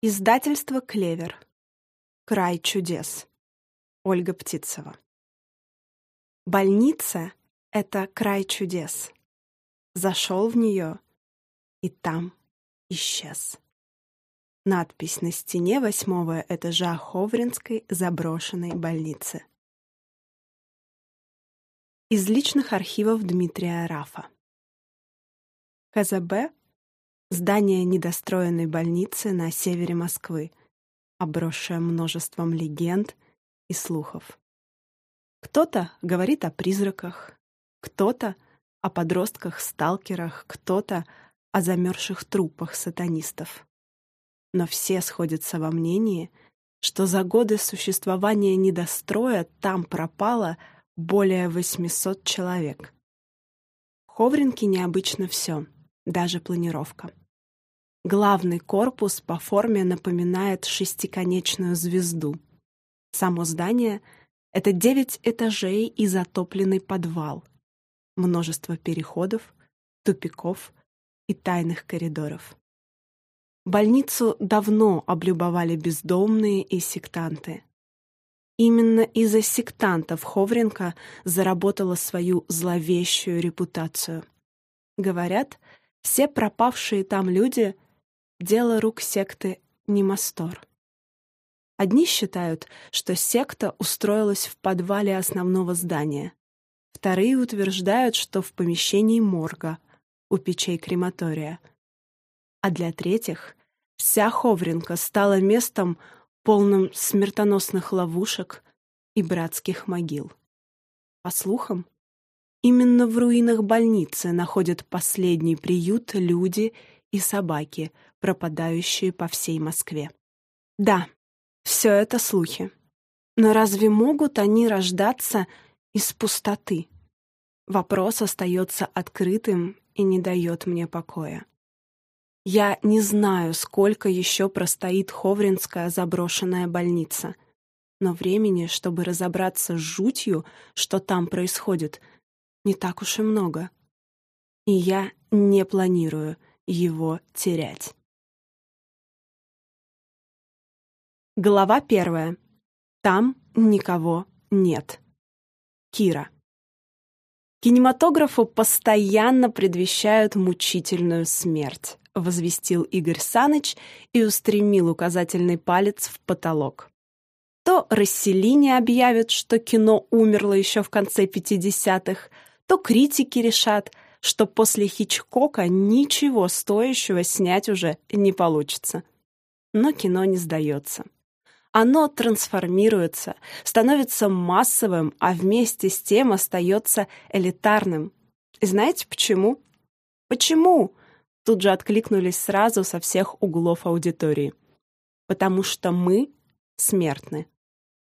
Издательство «Клевер». Край чудес. Ольга Птицева. Больница — это край чудес. Зашел в нее и там исчез. Надпись на стене восьмого этажа Ховринской заброшенной больницы. Из личных архивов Дмитрия Рафа. КЗБ Здание недостроенной больницы на севере Москвы, обросшее множеством легенд и слухов. Кто-то говорит о призраках, кто-то о подростках-сталкерах, кто-то о замерзших трупах сатанистов. Но все сходятся во мнении, что за годы существования недостроя там пропало более 800 человек. В Ховринке необычно все — даже планировка. Главный корпус по форме напоминает шестиконечную звезду. Само здание — это девять этажей и затопленный подвал, множество переходов, тупиков и тайных коридоров. Больницу давно облюбовали бездомные и сектанты. Именно из-за сектантов Ховренко заработала свою зловещую репутацию. Говорят, все пропавшие там люди — дело рук секты Немастор. Одни считают, что секта устроилась в подвале основного здания. Вторые утверждают, что в помещении морга, у печей крематория. А для третьих вся Ховринка стала местом, полным смертоносных ловушек и братских могил. По слухам, Именно в руинах больницы находят последний приют люди и собаки, пропадающие по всей Москве. Да, все это слухи. Но разве могут они рождаться из пустоты? Вопрос остается открытым и не дает мне покоя. Я не знаю, сколько еще простоит Ховринская заброшенная больница, но времени, чтобы разобраться с жутью, что там происходит — не так уж и много. И я не планирую его терять. Глава первая. Там никого нет. Кира. Кинематографу постоянно предвещают мучительную смерть, возвестил Игорь Саныч и устремил указательный палец в потолок. То расселение объявит, что кино умерло еще в конце 50-х, то критики решат, что после Хичкока ничего стоящего снять уже не получится. Но кино не сдается. Оно трансформируется, становится массовым, а вместе с тем остается элитарным. И знаете почему? Почему? Тут же откликнулись сразу со всех углов аудитории. Потому что мы смертны,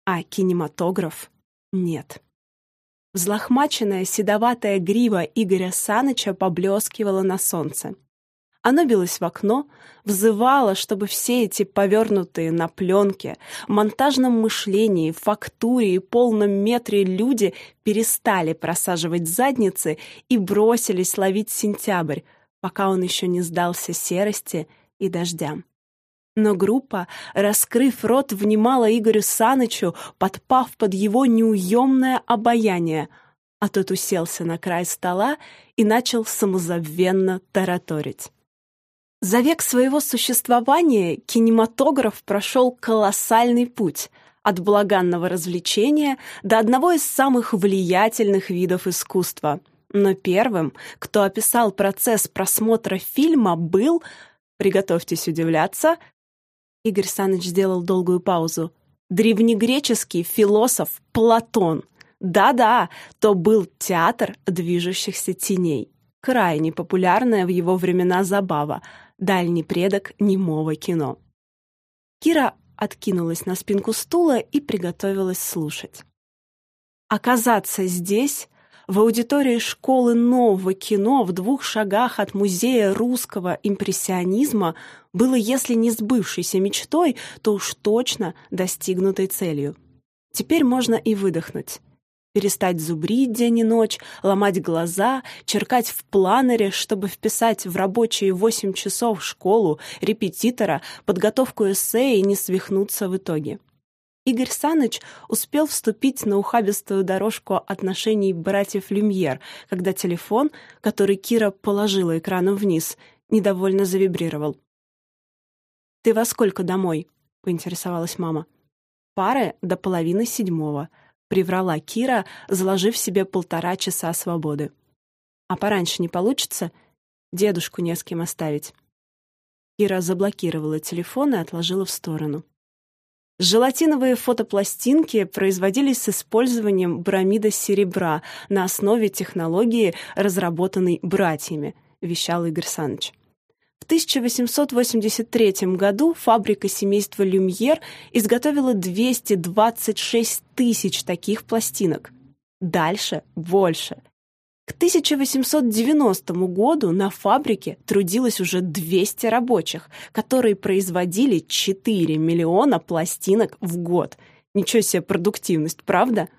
а кинематограф нет. Взлохмаченная седоватая грива Игоря Саныча поблескивала на солнце. Оно билось в окно, взывало, чтобы все эти повернутые на пленке, монтажном мышлении, фактуре и полном метре люди перестали просаживать задницы и бросились ловить сентябрь, пока он еще не сдался серости и дождям. Но группа, раскрыв рот, внимала Игорю Санычу, подпав под его неуемное обаяние, а тот уселся на край стола и начал самозабвенно тараторить. За век своего существования кинематограф прошел колоссальный путь от благанного развлечения до одного из самых влиятельных видов искусства. Но первым, кто описал процесс просмотра фильма, был, приготовьтесь удивляться, Игорь Саныч сделал долгую паузу. Древнегреческий философ Платон. Да-да, то был театр движущихся теней. Крайне популярная в его времена забава, дальний предок немого кино. Кира откинулась на спинку стула и приготовилась слушать. Оказаться здесь в аудитории школы нового кино в двух шагах от музея русского импрессионизма было, если не сбывшейся мечтой, то уж точно достигнутой целью. Теперь можно и выдохнуть. Перестать зубрить день и ночь, ломать глаза, черкать в планере, чтобы вписать в рабочие восемь часов школу, репетитора, подготовку эссе и не свихнуться в итоге. Игорь Саныч успел вступить на ухабистую дорожку отношений братьев Люмьер, когда телефон, который Кира положила экраном вниз, недовольно завибрировал. «Ты во сколько домой?» — поинтересовалась мама. «Пары до половины седьмого», — приврала Кира, заложив себе полтора часа свободы. «А пораньше не получится? Дедушку не с кем оставить». Кира заблокировала телефон и отложила в сторону. Желатиновые фотопластинки производились с использованием бромида серебра на основе технологии, разработанной братьями, вещал Игорь Саныч. В 1883 году фабрика семейства Люмьер изготовила 226 тысяч таких пластинок. Дальше больше. К 1890 году на фабрике трудилось уже 200 рабочих, которые производили 4 миллиона пластинок в год. Ничего себе продуктивность, правда?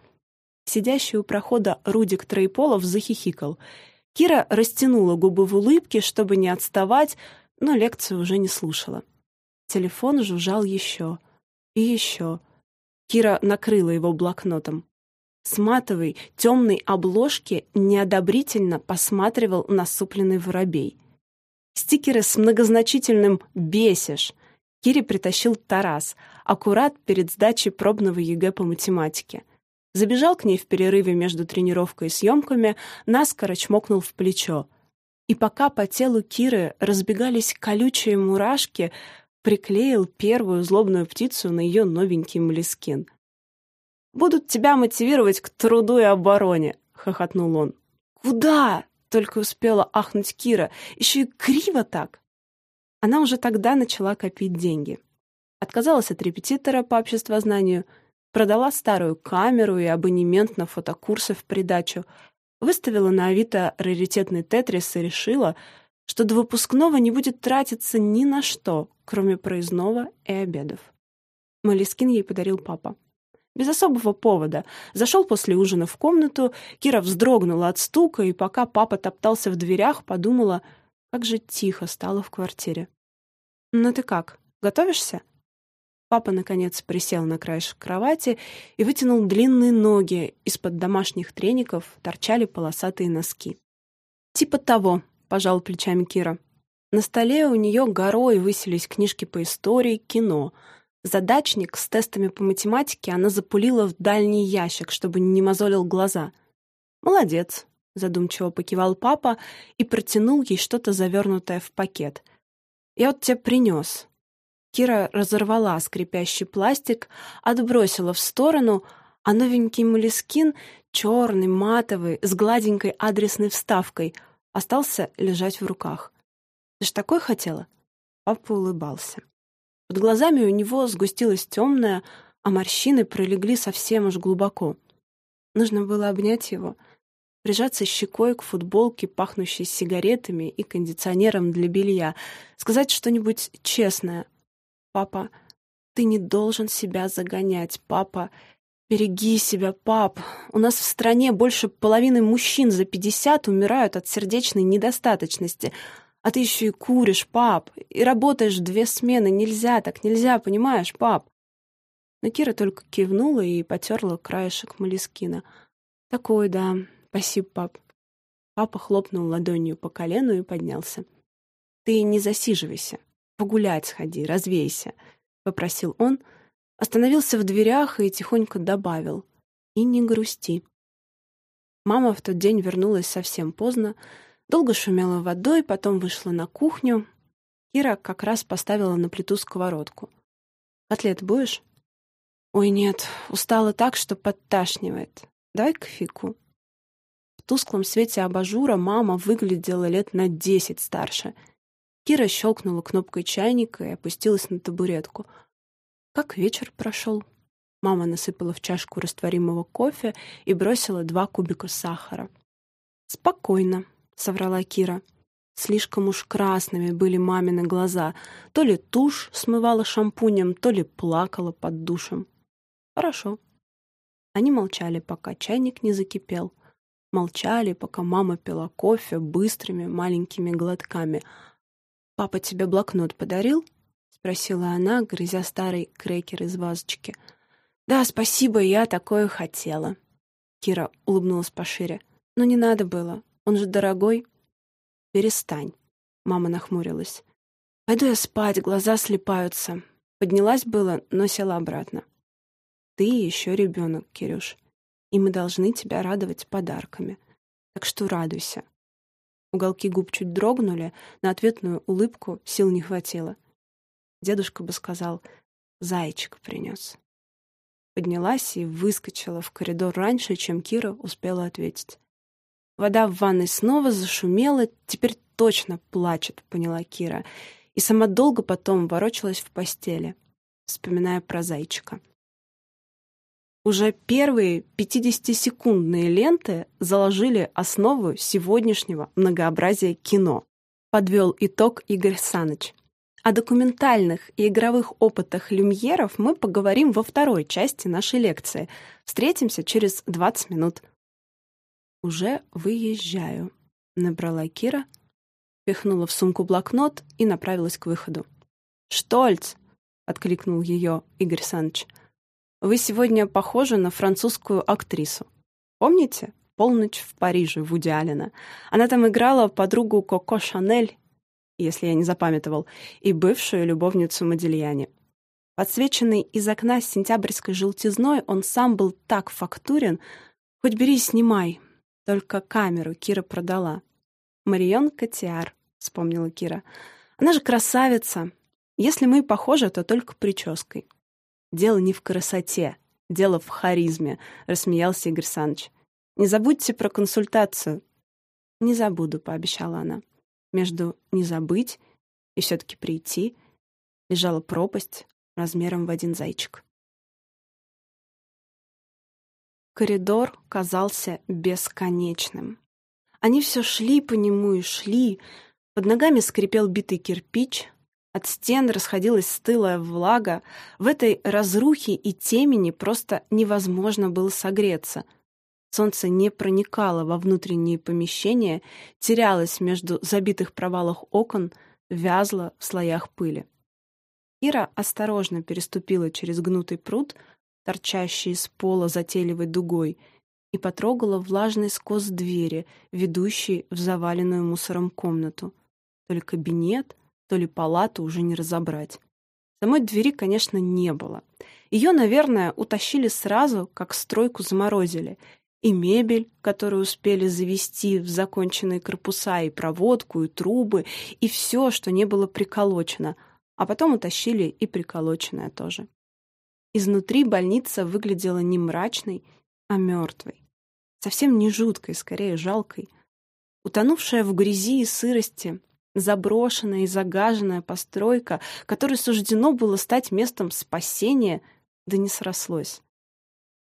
Сидящий у прохода Рудик Троеполов захихикал — Кира растянула губы в улыбке, чтобы не отставать, но лекцию уже не слушала. Телефон жужжал еще и еще. Кира накрыла его блокнотом. С матовой, темной обложки неодобрительно посматривал насупленный воробей. Стикеры с многозначительным «бесишь» Кире притащил Тарас, аккурат перед сдачей пробного ЕГЭ по математике — Забежал к ней в перерыве между тренировкой и съемками, наскоро чмокнул в плечо. И пока по телу Киры разбегались колючие мурашки, приклеил первую злобную птицу на ее новенький молескин. «Будут тебя мотивировать к труду и обороне», — хохотнул он. «Куда?» — только успела ахнуть Кира. «Еще и криво так!» Она уже тогда начала копить деньги. Отказалась от репетитора по обществознанию — продала старую камеру и абонемент на фотокурсы в придачу, выставила на Авито раритетный тетрис и решила, что до выпускного не будет тратиться ни на что, кроме проездного и обедов. Малискин ей подарил папа. Без особого повода. Зашел после ужина в комнату, Кира вздрогнула от стука, и пока папа топтался в дверях, подумала, как же тихо стало в квартире. «Ну ты как, готовишься?» Папа, наконец, присел на краешек кровати и вытянул длинные ноги. Из-под домашних треников торчали полосатые носки. «Типа того», — пожал плечами Кира. На столе у нее горой высились книжки по истории, кино. Задачник с тестами по математике она запулила в дальний ящик, чтобы не мозолил глаза. «Молодец», — задумчиво покивал папа и протянул ей что-то завернутое в пакет. «Я вот тебе принес. Кира разорвала скрипящий пластик, отбросила в сторону, а новенький молескин, черный, матовый, с гладенькой адресной вставкой, остался лежать в руках. «Ты ж такой хотела?» Папа улыбался. Под глазами у него сгустилось темное, а морщины пролегли совсем уж глубоко. Нужно было обнять его, прижаться щекой к футболке, пахнущей сигаретами и кондиционером для белья, сказать что-нибудь честное, Папа, ты не должен себя загонять, папа. Береги себя, пап. У нас в стране больше половины мужчин за пятьдесят умирают от сердечной недостаточности. А ты еще и куришь, пап. И работаешь две смены. Нельзя так, нельзя, понимаешь, пап? Но Кира только кивнула и потерла краешек Малискина. «Такой, да. Спасибо, пап». Папа хлопнул ладонью по колену и поднялся. «Ты не засиживайся. «Погулять сходи, развейся», — попросил он, остановился в дверях и тихонько добавил. «И не грусти». Мама в тот день вернулась совсем поздно, долго шумела водой, потом вышла на кухню. Кира как раз поставила на плиту сковородку. «Котлет будешь?» «Ой, нет, устала так, что подташнивает. Дай кофейку». В тусклом свете абажура мама выглядела лет на десять старше — Кира щелкнула кнопкой чайника и опустилась на табуретку. Как вечер прошел? Мама насыпала в чашку растворимого кофе и бросила два кубика сахара. «Спокойно», — соврала Кира. Слишком уж красными были мамины глаза. То ли тушь смывала шампунем, то ли плакала под душем. «Хорошо». Они молчали, пока чайник не закипел. Молчали, пока мама пила кофе быстрыми маленькими глотками. «Папа тебе блокнот подарил?» — спросила она, грызя старый крекер из вазочки. «Да, спасибо, я такое хотела». Кира улыбнулась пошире. «Но не надо было. Он же дорогой». «Перестань», — мама нахмурилась. «Пойду я спать, глаза слепаются». Поднялась было, но села обратно. «Ты еще ребенок, Кирюш, и мы должны тебя радовать подарками. Так что радуйся». Уголки губ чуть дрогнули, на ответную улыбку сил не хватило. Дедушка бы сказал, «Зайчик принес». Поднялась и выскочила в коридор раньше, чем Кира успела ответить. Вода в ванной снова зашумела, теперь точно плачет, поняла Кира, и сама долго потом ворочалась в постели, вспоминая про зайчика. Уже первые 50-секундные ленты заложили основу сегодняшнего многообразия кино, подвел итог Игорь Саныч. О документальных и игровых опытах люмьеров мы поговорим во второй части нашей лекции. Встретимся через 20 минут. «Уже выезжаю», — набрала Кира, пихнула в сумку блокнот и направилась к выходу. «Штольц!» — откликнул ее Игорь Саныч. «Вы сегодня похожи на французскую актрису. Помните? «Полночь в Париже» Вуди Аллена. Она там играла подругу Коко Шанель если я не запамятовал, и бывшую любовницу Модильяне. Подсвеченный из окна сентябрьской желтизной, он сам был так фактурен, хоть бери снимай. Только камеру Кира продала. «Марион Котиар», — вспомнила Кира. «Она же красавица. Если мы похожи, то только прической». «Дело не в красоте, дело в харизме», — рассмеялся Игорь Саныч. «Не забудьте про консультацию». «Не забуду», — пообещала она. Между «не забыть» и все-таки прийти лежала пропасть размером в один зайчик. Коридор казался бесконечным. Они все шли по нему и шли. Под ногами скрипел битый кирпич, от стен расходилась стылая влага. В этой разрухе и темени просто невозможно было согреться — Солнце не проникало во внутренние помещения, терялось между забитых провалах окон, вязло в слоях пыли. Ира осторожно переступила через гнутый пруд, торчащий из пола затейливой дугой, и потрогала влажный скос двери, ведущий в заваленную мусором комнату. То ли кабинет, то ли палату уже не разобрать. Самой двери, конечно, не было. Ее, наверное, утащили сразу, как стройку заморозили, и мебель, которую успели завести в законченные корпуса, и проводку, и трубы, и все, что не было приколочено, а потом утащили и приколоченное тоже. Изнутри больница выглядела не мрачной, а мертвой. Совсем не жуткой, скорее жалкой. Утонувшая в грязи и сырости, заброшенная и загаженная постройка, которой суждено было стать местом спасения, да не срослось.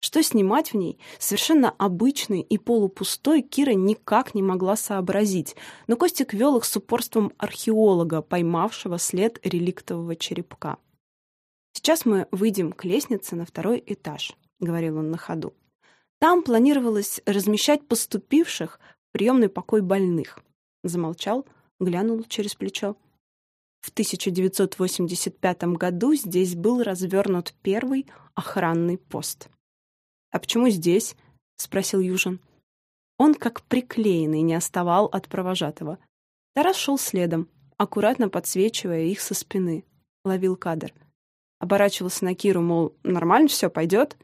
Что снимать в ней, совершенно обычный и полупустой, Кира никак не могла сообразить, но Костик вел их с упорством археолога, поймавшего след реликтового черепка. «Сейчас мы выйдем к лестнице на второй этаж», — говорил он на ходу. «Там планировалось размещать поступивших в приемный покой больных». Замолчал, глянул через плечо. В 1985 году здесь был развернут первый охранный пост. «А почему здесь?» — спросил Южин. Он, как приклеенный, не отставал от провожатого. Тарас шел следом, аккуратно подсвечивая их со спины. Ловил кадр. Оборачивался на Киру, мол, нормально все, пойдет?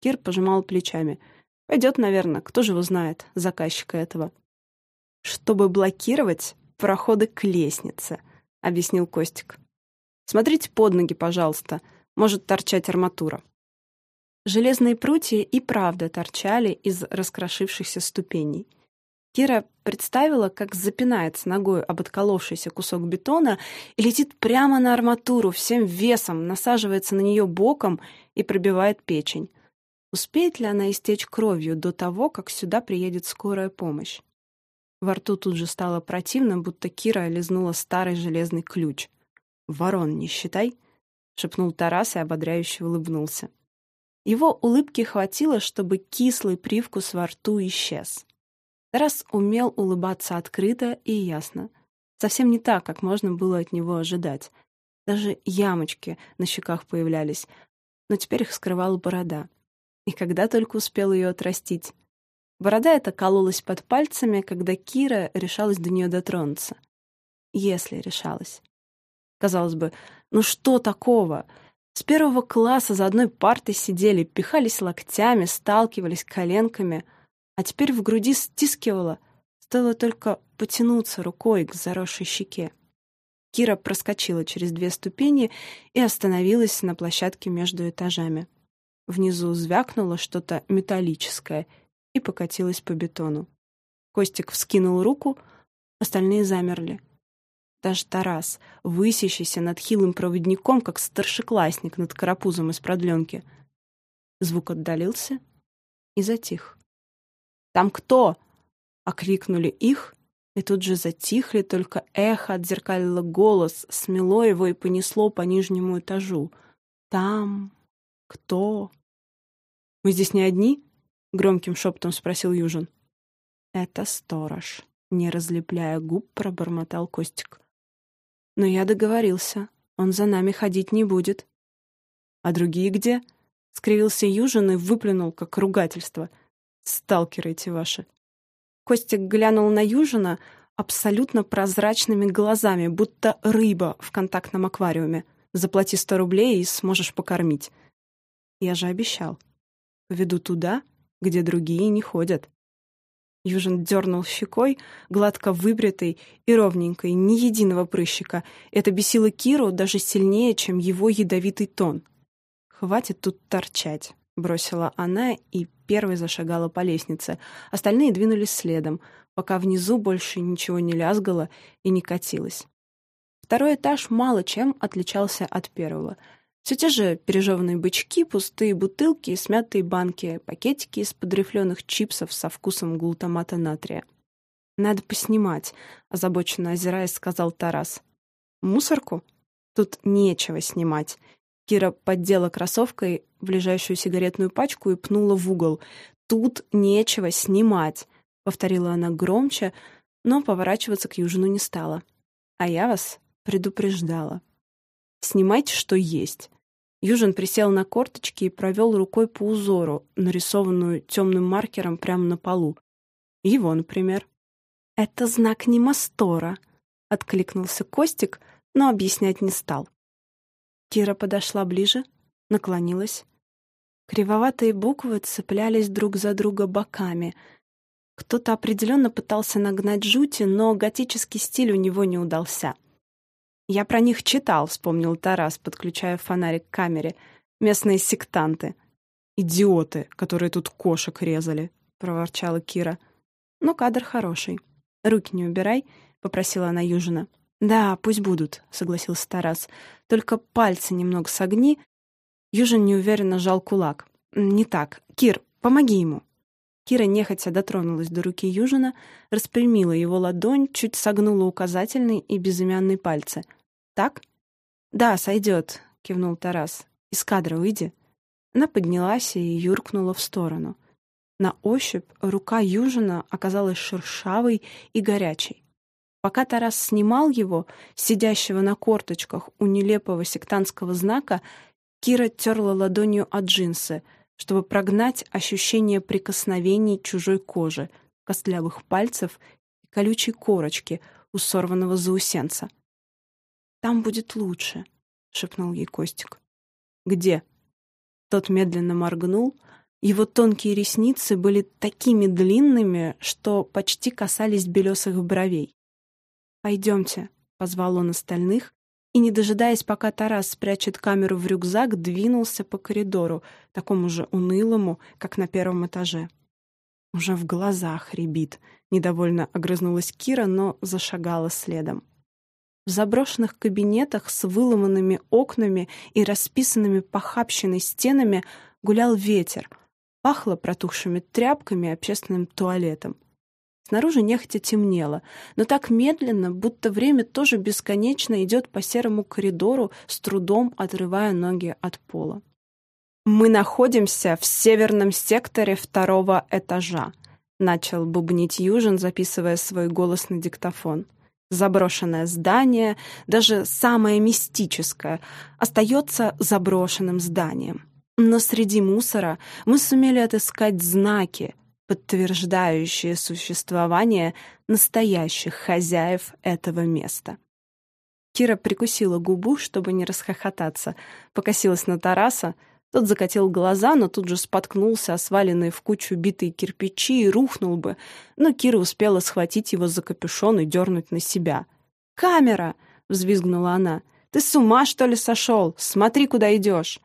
Кир пожимал плечами. Пойдет, наверное, кто же его знает, заказчика этого. Чтобы блокировать проходы к лестнице, объяснил Костик. Смотрите под ноги, пожалуйста. Может торчать арматура. Железные прутья и правда торчали из раскрошившихся ступеней. Кира представила, как запинается ногой об отколовшийся кусок бетона и летит прямо на арматуру всем весом, насаживается на нее боком и пробивает печень. Успеет ли она истечь кровью до того, как сюда приедет скорая помощь? Во рту тут же стало противно, будто Кира лизнула старый железный ключ. «Ворон не считай», — шепнул Тарас и ободряюще улыбнулся. Его улыбки хватило, чтобы кислый привкус во рту исчез. Тарас умел улыбаться открыто и ясно. Совсем не так, как можно было от него ожидать. Даже ямочки на щеках появлялись, но теперь их скрывала борода. И когда только успел ее отрастить. Борода эта кололась под пальцами, когда Кира решалась до нее дотронуться. Если решалась. Казалось бы, ну что такого? С первого класса за одной партой сидели, пихались локтями, сталкивались коленками — а теперь в груди стискивало, стоило только потянуться рукой к заросшей щеке. Кира проскочила через две ступени и остановилась на площадке между этажами. Внизу звякнуло что-то металлическое и покатилось по бетону. Костик вскинул руку, остальные замерли. Даже Тарас, высящийся над хилым проводником, как старшеклассник над карапузом из продленки. Звук отдалился и затих. «Там кто?» — окликнули их, и тут же затихли, только эхо отзеркалило голос, смело его и понесло по нижнему этажу. «Там кто?» «Мы здесь не одни?» — громким шептом спросил Южин. «Это сторож», — не разлепляя губ, пробормотал Костик. «Но я договорился, он за нами ходить не будет». «А другие где?» — скривился Южин и выплюнул, как ругательство — Сталкеры эти ваши. Костик глянул на Южина абсолютно прозрачными глазами, будто рыба в контактном аквариуме. Заплати сто рублей и сможешь покормить. Я же обещал. Поведу туда, где другие не ходят. Южин дернул щекой, гладко выбритой и ровненькой, ни единого прыщика. Это бесило Киру даже сильнее, чем его ядовитый тон. Хватит тут торчать. — бросила она и первой зашагала по лестнице. Остальные двинулись следом, пока внизу больше ничего не лязгало и не катилось. Второй этаж мало чем отличался от первого. Все те же пережеванные бычки, пустые бутылки смятые банки, пакетики из подрифленных чипсов со вкусом глутамата натрия. «Надо поснимать», — озабоченно озираясь, сказал Тарас. «Мусорку? Тут нечего снимать. Кира поддела кроссовкой ближайшую сигаретную пачку и пнула в угол. «Тут нечего снимать», — повторила она громче, но поворачиваться к Южину не стала. «А я вас предупреждала. Снимайте, что есть». Южин присел на корточки и провел рукой по узору, нарисованную темным маркером прямо на полу. Его, например. «Это знак Немастора», — откликнулся Костик, но объяснять не стал. Кира подошла ближе, наклонилась. Кривоватые буквы цеплялись друг за друга боками. Кто-то определенно пытался нагнать жути, но готический стиль у него не удался. «Я про них читал», — вспомнил Тарас, подключая фонарик к камере. «Местные сектанты». «Идиоты, которые тут кошек резали», — проворчала Кира. «Но кадр хороший. Руки не убирай», — попросила она Южина. «Да, пусть будут», — согласился Тарас. «Только пальцы немного согни». Южин неуверенно жал кулак. «Не так. Кир, помоги ему». Кира нехотя дотронулась до руки Южина, распрямила его ладонь, чуть согнула указательный и безымянный пальцы. «Так?» «Да, сойдет», — кивнул Тарас. «Из кадра выйди». Она поднялась и юркнула в сторону. На ощупь рука Южина оказалась шершавой и горячей. Пока Тарас снимал его, сидящего на корточках у нелепого сектантского знака, Кира терла ладонью от джинсы, чтобы прогнать ощущение прикосновений чужой кожи, костлявых пальцев и колючей корочки у сорванного заусенца. «Там будет лучше», — шепнул ей Костик. «Где?» Тот медленно моргнул. Его тонкие ресницы были такими длинными, что почти касались белесых бровей. «Пойдемте», — позвал он остальных, и, не дожидаясь, пока Тарас спрячет камеру в рюкзак, двинулся по коридору, такому же унылому, как на первом этаже. Уже в глазах рябит. Недовольно огрызнулась Кира, но зашагала следом. В заброшенных кабинетах с выломанными окнами и расписанными похабщенной стенами гулял ветер. Пахло протухшими тряпками и общественным туалетом. Снаружи нехотя темнело, но так медленно, будто время тоже бесконечно идет по серому коридору, с трудом отрывая ноги от пола. «Мы находимся в северном секторе второго этажа», начал бубнить Южин, записывая свой голос на диктофон. Заброшенное здание, даже самое мистическое, остается заброшенным зданием. Но среди мусора мы сумели отыскать знаки, подтверждающие существование настоящих хозяев этого места. Кира прикусила губу, чтобы не расхохотаться, покосилась на Тараса, тот закатил глаза, но тут же споткнулся о сваленные в кучу битые кирпичи и рухнул бы, но Кира успела схватить его за капюшон и дернуть на себя. «Камера!» — взвизгнула она. «Ты с ума, что ли, сошел? Смотри, куда идешь!»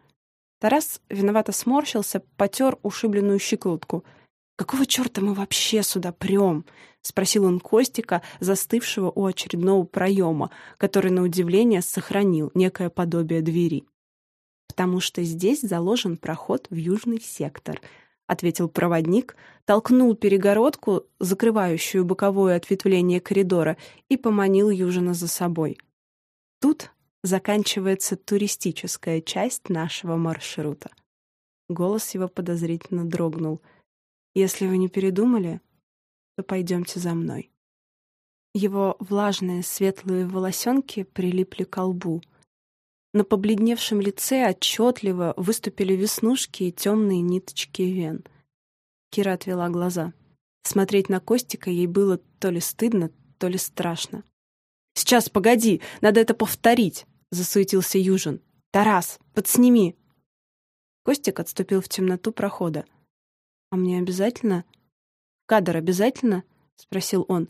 Тарас виновато сморщился, потер ушибленную щиколотку. «Какого черта мы вообще сюда прем?» — спросил он Костика, застывшего у очередного проема, который, на удивление, сохранил некое подобие двери потому что здесь заложен проход в южный сектор», — ответил проводник, толкнул перегородку, закрывающую боковое ответвление коридора, и поманил Южина за собой. «Тут заканчивается туристическая часть нашего маршрута». Голос его подозрительно дрогнул. «Если вы не передумали, то пойдемте за мной». Его влажные светлые волосенки прилипли к лбу — на побледневшем лице отчетливо выступили веснушки и темные ниточки вен. Кира отвела глаза. Смотреть на Костика ей было то ли стыдно, то ли страшно. «Сейчас, погоди, надо это повторить!» — засуетился Южин. «Тарас, подсними!» Костик отступил в темноту прохода. «А мне обязательно?» «В кадр обязательно?» — спросил он.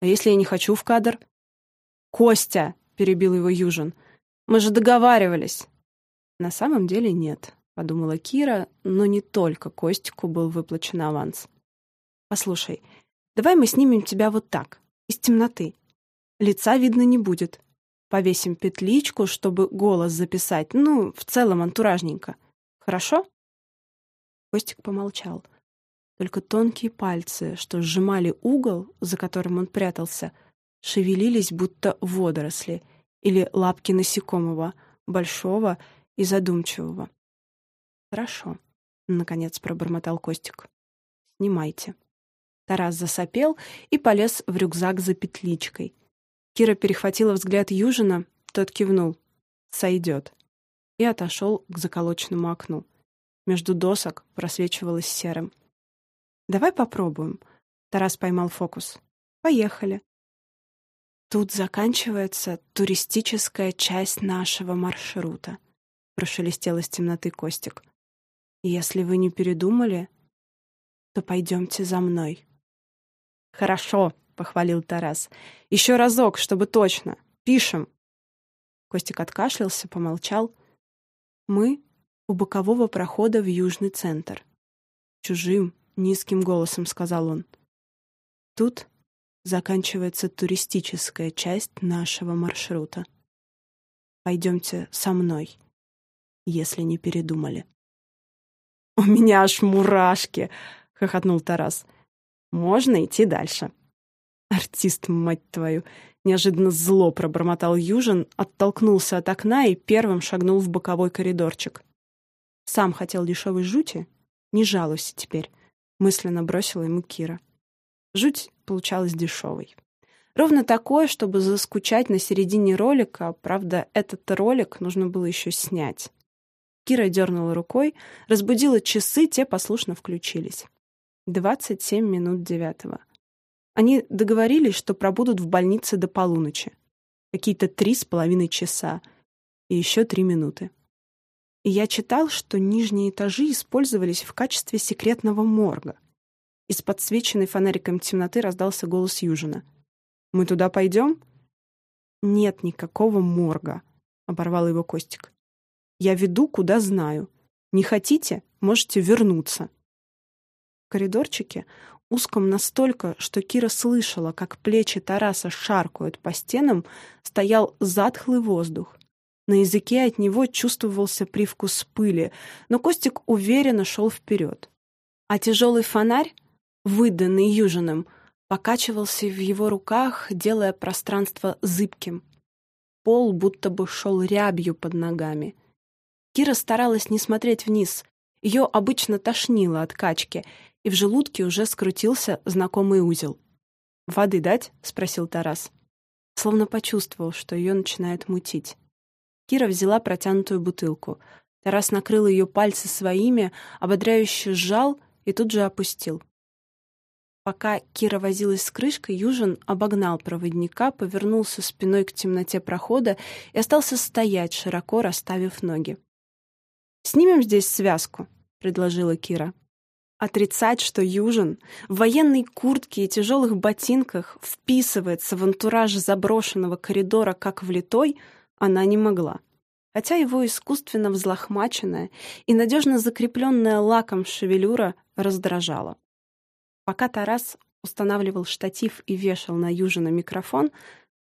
«А если я не хочу в кадр?» «Костя!» — перебил его Южин. Мы же договаривались. На самом деле нет, подумала Кира, но не только Костику был выплачен аванс. Послушай, давай мы снимем тебя вот так, из темноты. Лица видно не будет. Повесим петличку, чтобы голос записать, ну, в целом антуражненько. Хорошо? Костик помолчал. Только тонкие пальцы, что сжимали угол, за которым он прятался, шевелились, будто водоросли — или лапки насекомого, большого и задумчивого. «Хорошо», — наконец пробормотал Костик. «Снимайте». Тарас засопел и полез в рюкзак за петличкой. Кира перехватила взгляд Южина, тот кивнул. «Сойдет». И отошел к заколоченному окну. Между досок просвечивалось серым. «Давай попробуем». Тарас поймал фокус. «Поехали». Тут заканчивается туристическая часть нашего маршрута, прошелестел из темноты Костик. Если вы не передумали, то пойдемте за мной. Хорошо, похвалил Тарас. Еще разок, чтобы точно. Пишем. Костик откашлялся, помолчал. Мы у бокового прохода в южный центр. Чужим, низким голосом сказал он. Тут заканчивается туристическая часть нашего маршрута. Пойдемте со мной, если не передумали. «У меня аж мурашки!» — хохотнул Тарас. «Можно идти дальше». «Артист, мать твою!» — неожиданно зло пробормотал Южин, оттолкнулся от окна и первым шагнул в боковой коридорчик. «Сам хотел дешевой жути? Не жалуйся теперь», — мысленно бросила ему Кира. Жуть получалась дешевой. Ровно такое, чтобы заскучать на середине ролика, правда, этот ролик нужно было еще снять. Кира дернула рукой, разбудила часы, те послушно включились. 27 минут девятого. Они договорились, что пробудут в больнице до полуночи. Какие-то три с половиной часа. И еще три минуты. И я читал, что нижние этажи использовались в качестве секретного морга. Из подсвеченной фонариком темноты раздался голос Южина. «Мы туда пойдем?» «Нет никакого морга», — оборвал его Костик. «Я веду, куда знаю. Не хотите, можете вернуться». В коридорчике, узком настолько, что Кира слышала, как плечи Тараса шаркают по стенам, стоял затхлый воздух. На языке от него чувствовался привкус пыли, но Костик уверенно шел вперед. А тяжелый фонарь выданный Южиным, покачивался в его руках, делая пространство зыбким. Пол будто бы шел рябью под ногами. Кира старалась не смотреть вниз. Ее обычно тошнило от качки, и в желудке уже скрутился знакомый узел. «Воды дать?» — спросил Тарас. Словно почувствовал, что ее начинает мутить. Кира взяла протянутую бутылку. Тарас накрыл ее пальцы своими, ободряюще сжал и тут же опустил. Пока Кира возилась с крышкой, Южин обогнал проводника, повернулся спиной к темноте прохода и остался стоять, широко расставив ноги. «Снимем здесь связку», — предложила Кира. Отрицать, что Южин в военной куртке и тяжелых ботинках вписывается в антураж заброшенного коридора как влитой, она не могла. Хотя его искусственно взлохмаченная и надежно закрепленная лаком шевелюра раздражала. Пока Тарас устанавливал штатив и вешал на Южина микрофон,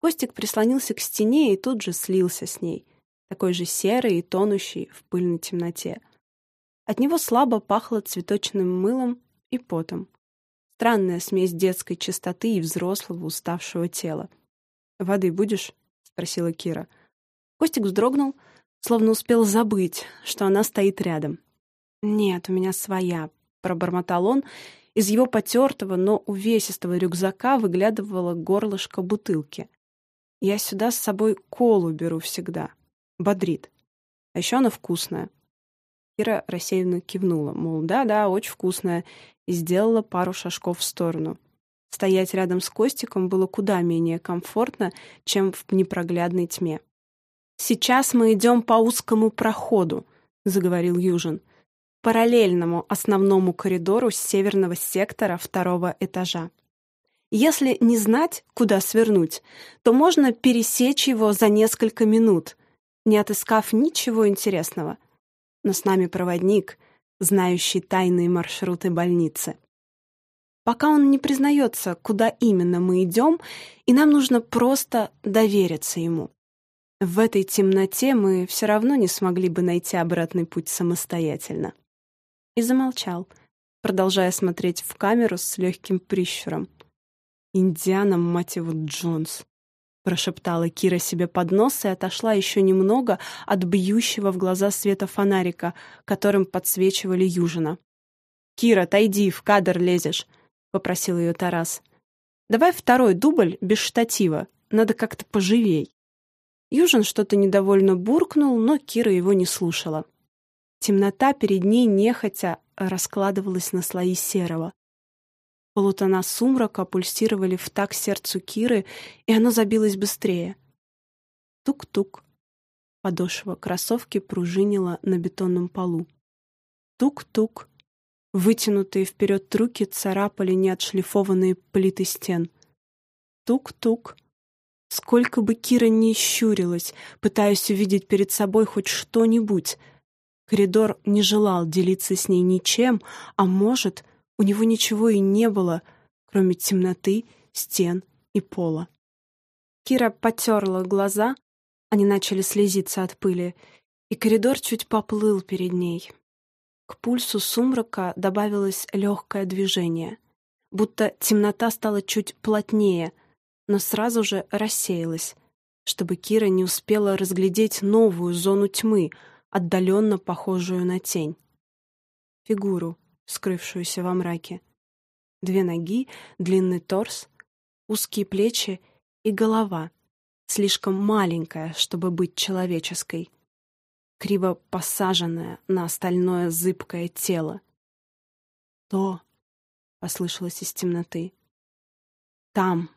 Костик прислонился к стене и тут же слился с ней, такой же серый и тонущий в пыльной темноте. От него слабо пахло цветочным мылом и потом. Странная смесь детской чистоты и взрослого уставшего тела. «Воды будешь?» — спросила Кира. Костик вздрогнул, словно успел забыть, что она стоит рядом. «Нет, у меня своя», — пробормотал он из его потертого, но увесистого рюкзака выглядывало горлышко бутылки. Я сюда с собой колу беру всегда. Бодрит. А еще она вкусная. Кира рассеянно кивнула, мол, да-да, очень вкусная, и сделала пару шажков в сторону. Стоять рядом с Костиком было куда менее комфортно, чем в непроглядной тьме. «Сейчас мы идем по узкому проходу», — заговорил Южин параллельному основному коридору северного сектора второго этажа. Если не знать, куда свернуть, то можно пересечь его за несколько минут, не отыскав ничего интересного. Но с нами проводник, знающий тайные маршруты больницы. Пока он не признается, куда именно мы идем, и нам нужно просто довериться ему. В этой темноте мы все равно не смогли бы найти обратный путь самостоятельно и замолчал, продолжая смотреть в камеру с легким прищуром. «Индиана, мать его, Джонс!» — прошептала Кира себе под нос и отошла еще немного от бьющего в глаза света фонарика, которым подсвечивали Южина. «Кира, отойди, в кадр лезешь!» — попросил ее Тарас. «Давай второй дубль без штатива, надо как-то поживей». Южин что-то недовольно буркнул, но Кира его не слушала. Темнота перед ней нехотя раскладывалась на слои серого. Полутона сумрака пульсировали в так сердцу Киры, и оно забилось быстрее. Тук-тук. Подошва кроссовки пружинила на бетонном полу. Тук-тук. Вытянутые вперед руки царапали неотшлифованные плиты стен. Тук-тук. Сколько бы Кира ни щурилась, пытаясь увидеть перед собой хоть что-нибудь — Коридор не желал делиться с ней ничем, а может, у него ничего и не было, кроме темноты, стен и пола. Кира потерла глаза, они начали слезиться от пыли, и коридор чуть поплыл перед ней. К пульсу сумрака добавилось легкое движение, будто темнота стала чуть плотнее, но сразу же рассеялась, чтобы Кира не успела разглядеть новую зону тьмы — отдаленно похожую на тень. Фигуру, скрывшуюся во мраке. Две ноги, длинный торс, узкие плечи и голова, слишком маленькая, чтобы быть человеческой, криво посаженная на остальное зыбкое тело. «То!» — послышалось из темноты. «Там!»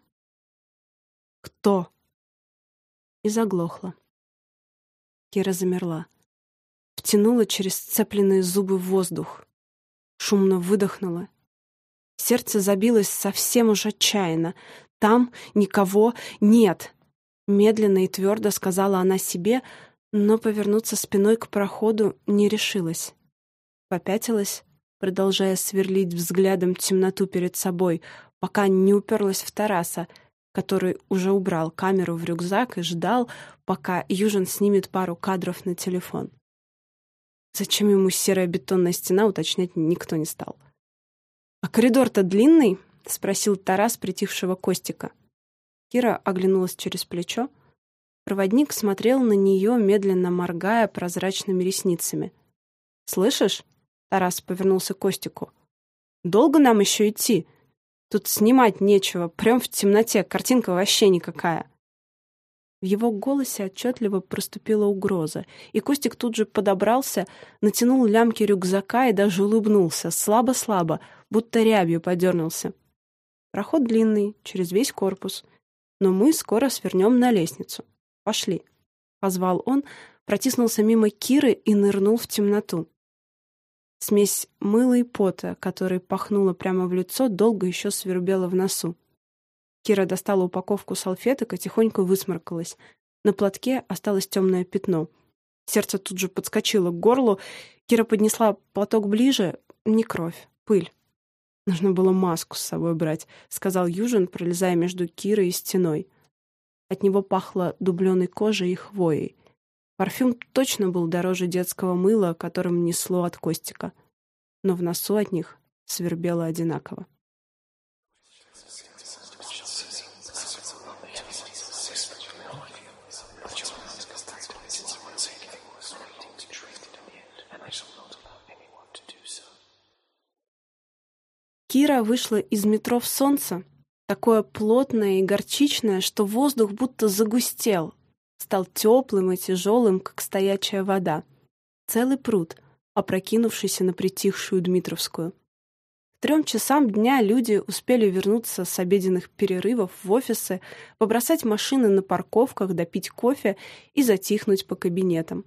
«Кто?» И заглохла. Кира замерла втянула через сцепленные зубы воздух. Шумно выдохнула. Сердце забилось совсем уж отчаянно. Там никого нет. Медленно и твердо сказала она себе, но повернуться спиной к проходу не решилась. Попятилась, продолжая сверлить взглядом темноту перед собой, пока не уперлась в Тараса, который уже убрал камеру в рюкзак и ждал, пока Южин снимет пару кадров на телефон. Зачем ему серая бетонная стена, уточнять никто не стал. «А коридор-то длинный?» — спросил Тарас притихшего Костика. Кира оглянулась через плечо. Проводник смотрел на нее, медленно моргая прозрачными ресницами. «Слышишь?» — Тарас повернулся к Костику. «Долго нам еще идти? Тут снимать нечего, прям в темноте, картинка вообще никакая». В его голосе отчетливо проступила угроза, и Костик тут же подобрался, натянул лямки рюкзака и даже улыбнулся, слабо-слабо, будто рябью подернулся. Проход длинный, через весь корпус, но мы скоро свернем на лестницу. Пошли. Позвал он, протиснулся мимо Киры и нырнул в темноту. Смесь мыла и пота, которой пахнула прямо в лицо, долго еще свербела в носу. Кира достала упаковку салфеток и тихонько высморкалась. На платке осталось темное пятно. Сердце тут же подскочило к горлу. Кира поднесла платок ближе. Не кровь, пыль. «Нужно было маску с собой брать», — сказал Южин, пролезая между Кирой и стеной. От него пахло дубленой кожей и хвоей. Парфюм точно был дороже детского мыла, которым несло от Костика. Но в носу от них свербело одинаково. Кира вышла из метро в солнце, такое плотное и горчичное, что воздух будто загустел, стал теплым и тяжелым, как стоячая вода. Целый пруд, опрокинувшийся на притихшую Дмитровскую. К трем часам дня люди успели вернуться с обеденных перерывов в офисы, побросать машины на парковках, допить кофе и затихнуть по кабинетам.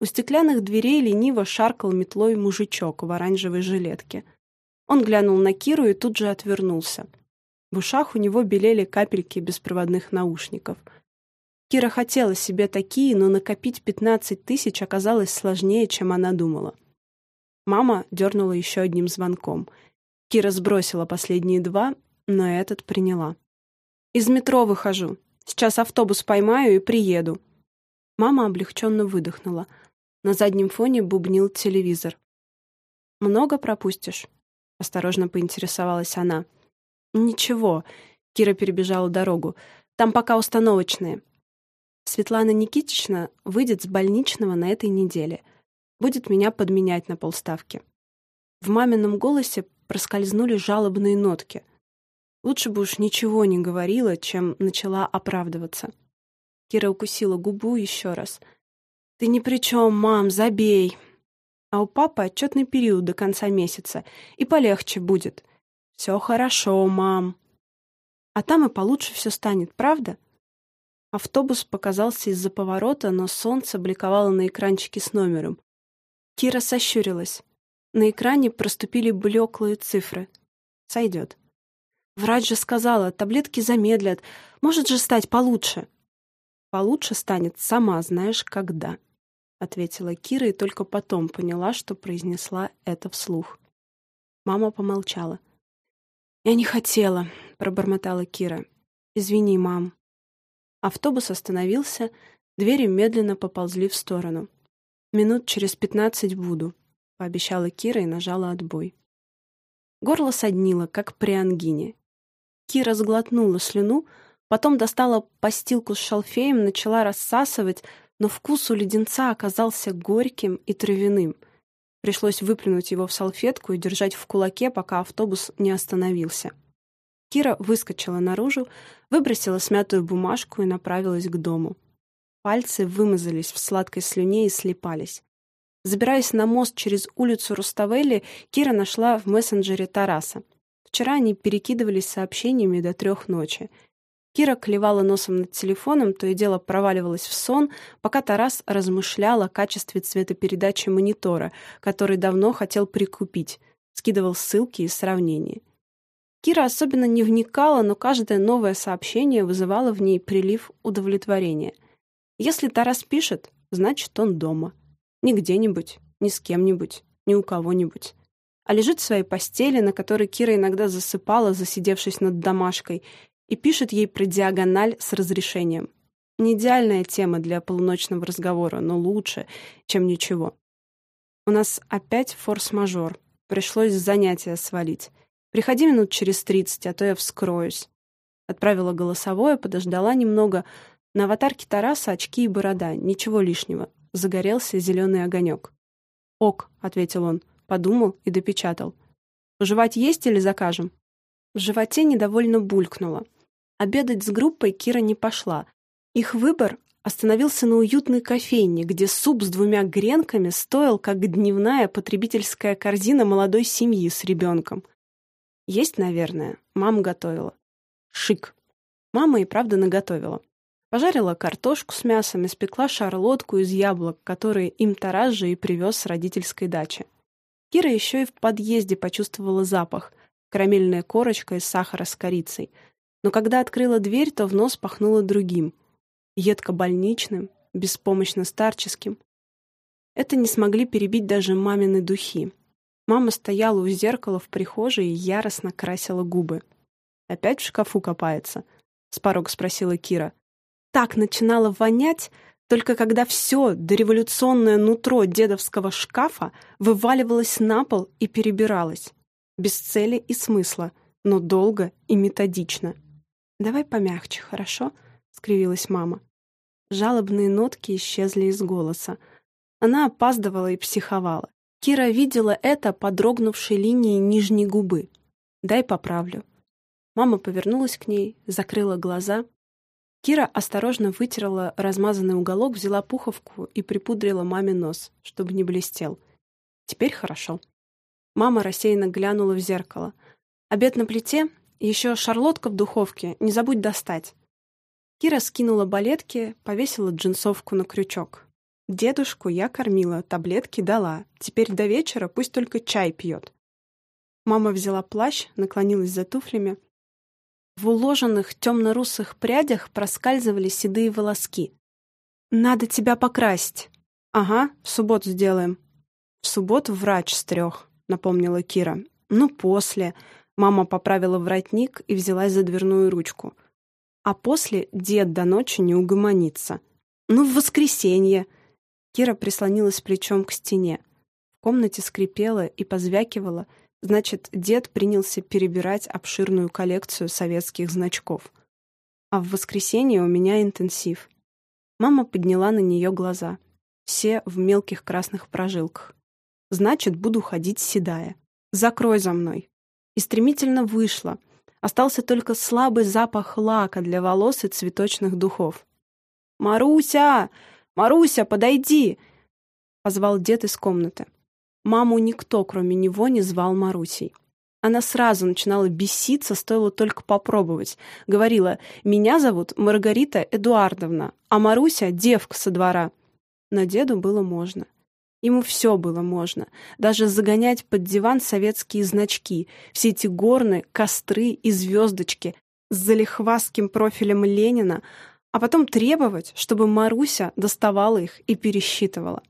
У стеклянных дверей лениво шаркал метлой мужичок в оранжевой жилетке — он глянул на Киру и тут же отвернулся. В ушах у него белели капельки беспроводных наушников. Кира хотела себе такие, но накопить 15 тысяч оказалось сложнее, чем она думала. Мама дернула еще одним звонком. Кира сбросила последние два, но этот приняла. «Из метро выхожу. Сейчас автобус поймаю и приеду». Мама облегченно выдохнула. На заднем фоне бубнил телевизор. «Много пропустишь?» Осторожно поинтересовалась она. «Ничего», — Кира перебежала дорогу. «Там пока установочные». Светлана Никитична выйдет с больничного на этой неделе. Будет меня подменять на полставки. В мамином голосе проскользнули жалобные нотки. Лучше бы уж ничего не говорила, чем начала оправдываться. Кира укусила губу еще раз. «Ты ни при чем, мам, забей!» А у папы отчетный период до конца месяца, и полегче будет. Все хорошо, мам. А там и получше все станет, правда? Автобус показался из-за поворота, но солнце бликовало на экранчике с номером. Кира сощурилась. На экране проступили блеклые цифры. Сойдет. Врач же сказала, таблетки замедлят. Может же стать получше. Получше станет, сама знаешь, когда ответила Кира и только потом поняла, что произнесла это вслух. Мама помолчала. «Я не хотела», — пробормотала Кира. «Извини, мам». Автобус остановился, двери медленно поползли в сторону. «Минут через пятнадцать буду», — пообещала Кира и нажала отбой. Горло соднило, как при ангине. Кира сглотнула слюну, потом достала постилку с шалфеем, начала рассасывать, но вкус у леденца оказался горьким и травяным. Пришлось выплюнуть его в салфетку и держать в кулаке, пока автобус не остановился. Кира выскочила наружу, выбросила смятую бумажку и направилась к дому. Пальцы вымазались в сладкой слюне и слепались. Забираясь на мост через улицу Руставели, Кира нашла в мессенджере Тараса. Вчера они перекидывались сообщениями до трех ночи — Кира клевала носом над телефоном, то и дело проваливалась в сон, пока Тарас размышлял о качестве цветопередачи монитора, который давно хотел прикупить, скидывал ссылки и сравнения. Кира особенно не вникала, но каждое новое сообщение вызывало в ней прилив удовлетворения. Если Тарас пишет, значит, он дома. Не где-нибудь, не с кем-нибудь, не у кого-нибудь. А лежит в своей постели, на которой Кира иногда засыпала, засидевшись над домашкой, и пишет ей про диагональ с разрешением. Не идеальная тема для полуночного разговора, но лучше, чем ничего. У нас опять форс-мажор. Пришлось занятия свалить. Приходи минут через тридцать, а то я вскроюсь. Отправила голосовое, подождала немного, На аватарке Тараса очки и борода, ничего лишнего. Загорелся зеленый огонек. «Ок», — ответил он, подумал и допечатал. «Жевать есть или закажем?» В животе недовольно булькнуло. Обедать с группой Кира не пошла. Их выбор остановился на уютной кофейне, где суп с двумя гренками стоил, как дневная потребительская корзина молодой семьи с ребенком. Есть, наверное, мама готовила. Шик. Мама и правда наготовила. Пожарила картошку с мясом, испекла шарлотку из яблок, которые им Тарас же и привез с родительской дачи. Кира еще и в подъезде почувствовала запах — карамельная корочка из сахара с корицей. Но когда открыла дверь, то в нос пахнуло другим — едко-больничным, беспомощно-старческим. Это не смогли перебить даже мамины духи. Мама стояла у зеркала в прихожей и яростно красила губы. «Опять в шкафу копается?» — с порога спросила Кира. Так начинало вонять, только когда все дореволюционное нутро дедовского шкафа вываливалось на пол и перебиралось. Без цели и смысла, но долго и методично. «Давай помягче, хорошо?» — скривилась мама. Жалобные нотки исчезли из голоса. Она опаздывала и психовала. Кира видела это по дрогнувшей линии нижней губы. «Дай поправлю». Мама повернулась к ней, закрыла глаза. Кира осторожно вытерла размазанный уголок, взяла пуховку и припудрила маме нос, чтобы не блестел. Теперь хорошо. Мама рассеянно глянула в зеркало. «Обед на плите? Еще шарлотка в духовке. Не забудь достать». Кира скинула балетки, повесила джинсовку на крючок. Дедушку я кормила, таблетки дала. Теперь до вечера пусть только чай пьет. Мама взяла плащ, наклонилась за туфлями. В уложенных темно-русых прядях проскальзывали седые волоски. «Надо тебя покрасить». «Ага, в субботу сделаем». «В субботу врач с трех», — напомнила Кира. «Ну, после». Мама поправила воротник и взялась за дверную ручку а после дед до ночи не угомонится. Ну, в воскресенье. Кира прислонилась плечом к стене. В комнате скрипело и позвякивало, значит, дед принялся перебирать обширную коллекцию советских значков. А в воскресенье у меня интенсив. Мама подняла на нее глаза. Все в мелких красных прожилках. Значит, буду ходить седая. Закрой за мной. И стремительно вышла — Остался только слабый запах лака для волос и цветочных духов. «Маруся! Маруся, подойди!» — позвал дед из комнаты. Маму никто, кроме него, не звал Марусей. Она сразу начинала беситься, стоило только попробовать. Говорила, «Меня зовут Маргарита Эдуардовна, а Маруся — девка со двора». Но деду было можно. Ему все было можно, даже загонять под диван советские значки, все эти горны, костры и звездочки с залихвастским профилем Ленина, а потом требовать, чтобы Маруся доставала их и пересчитывала.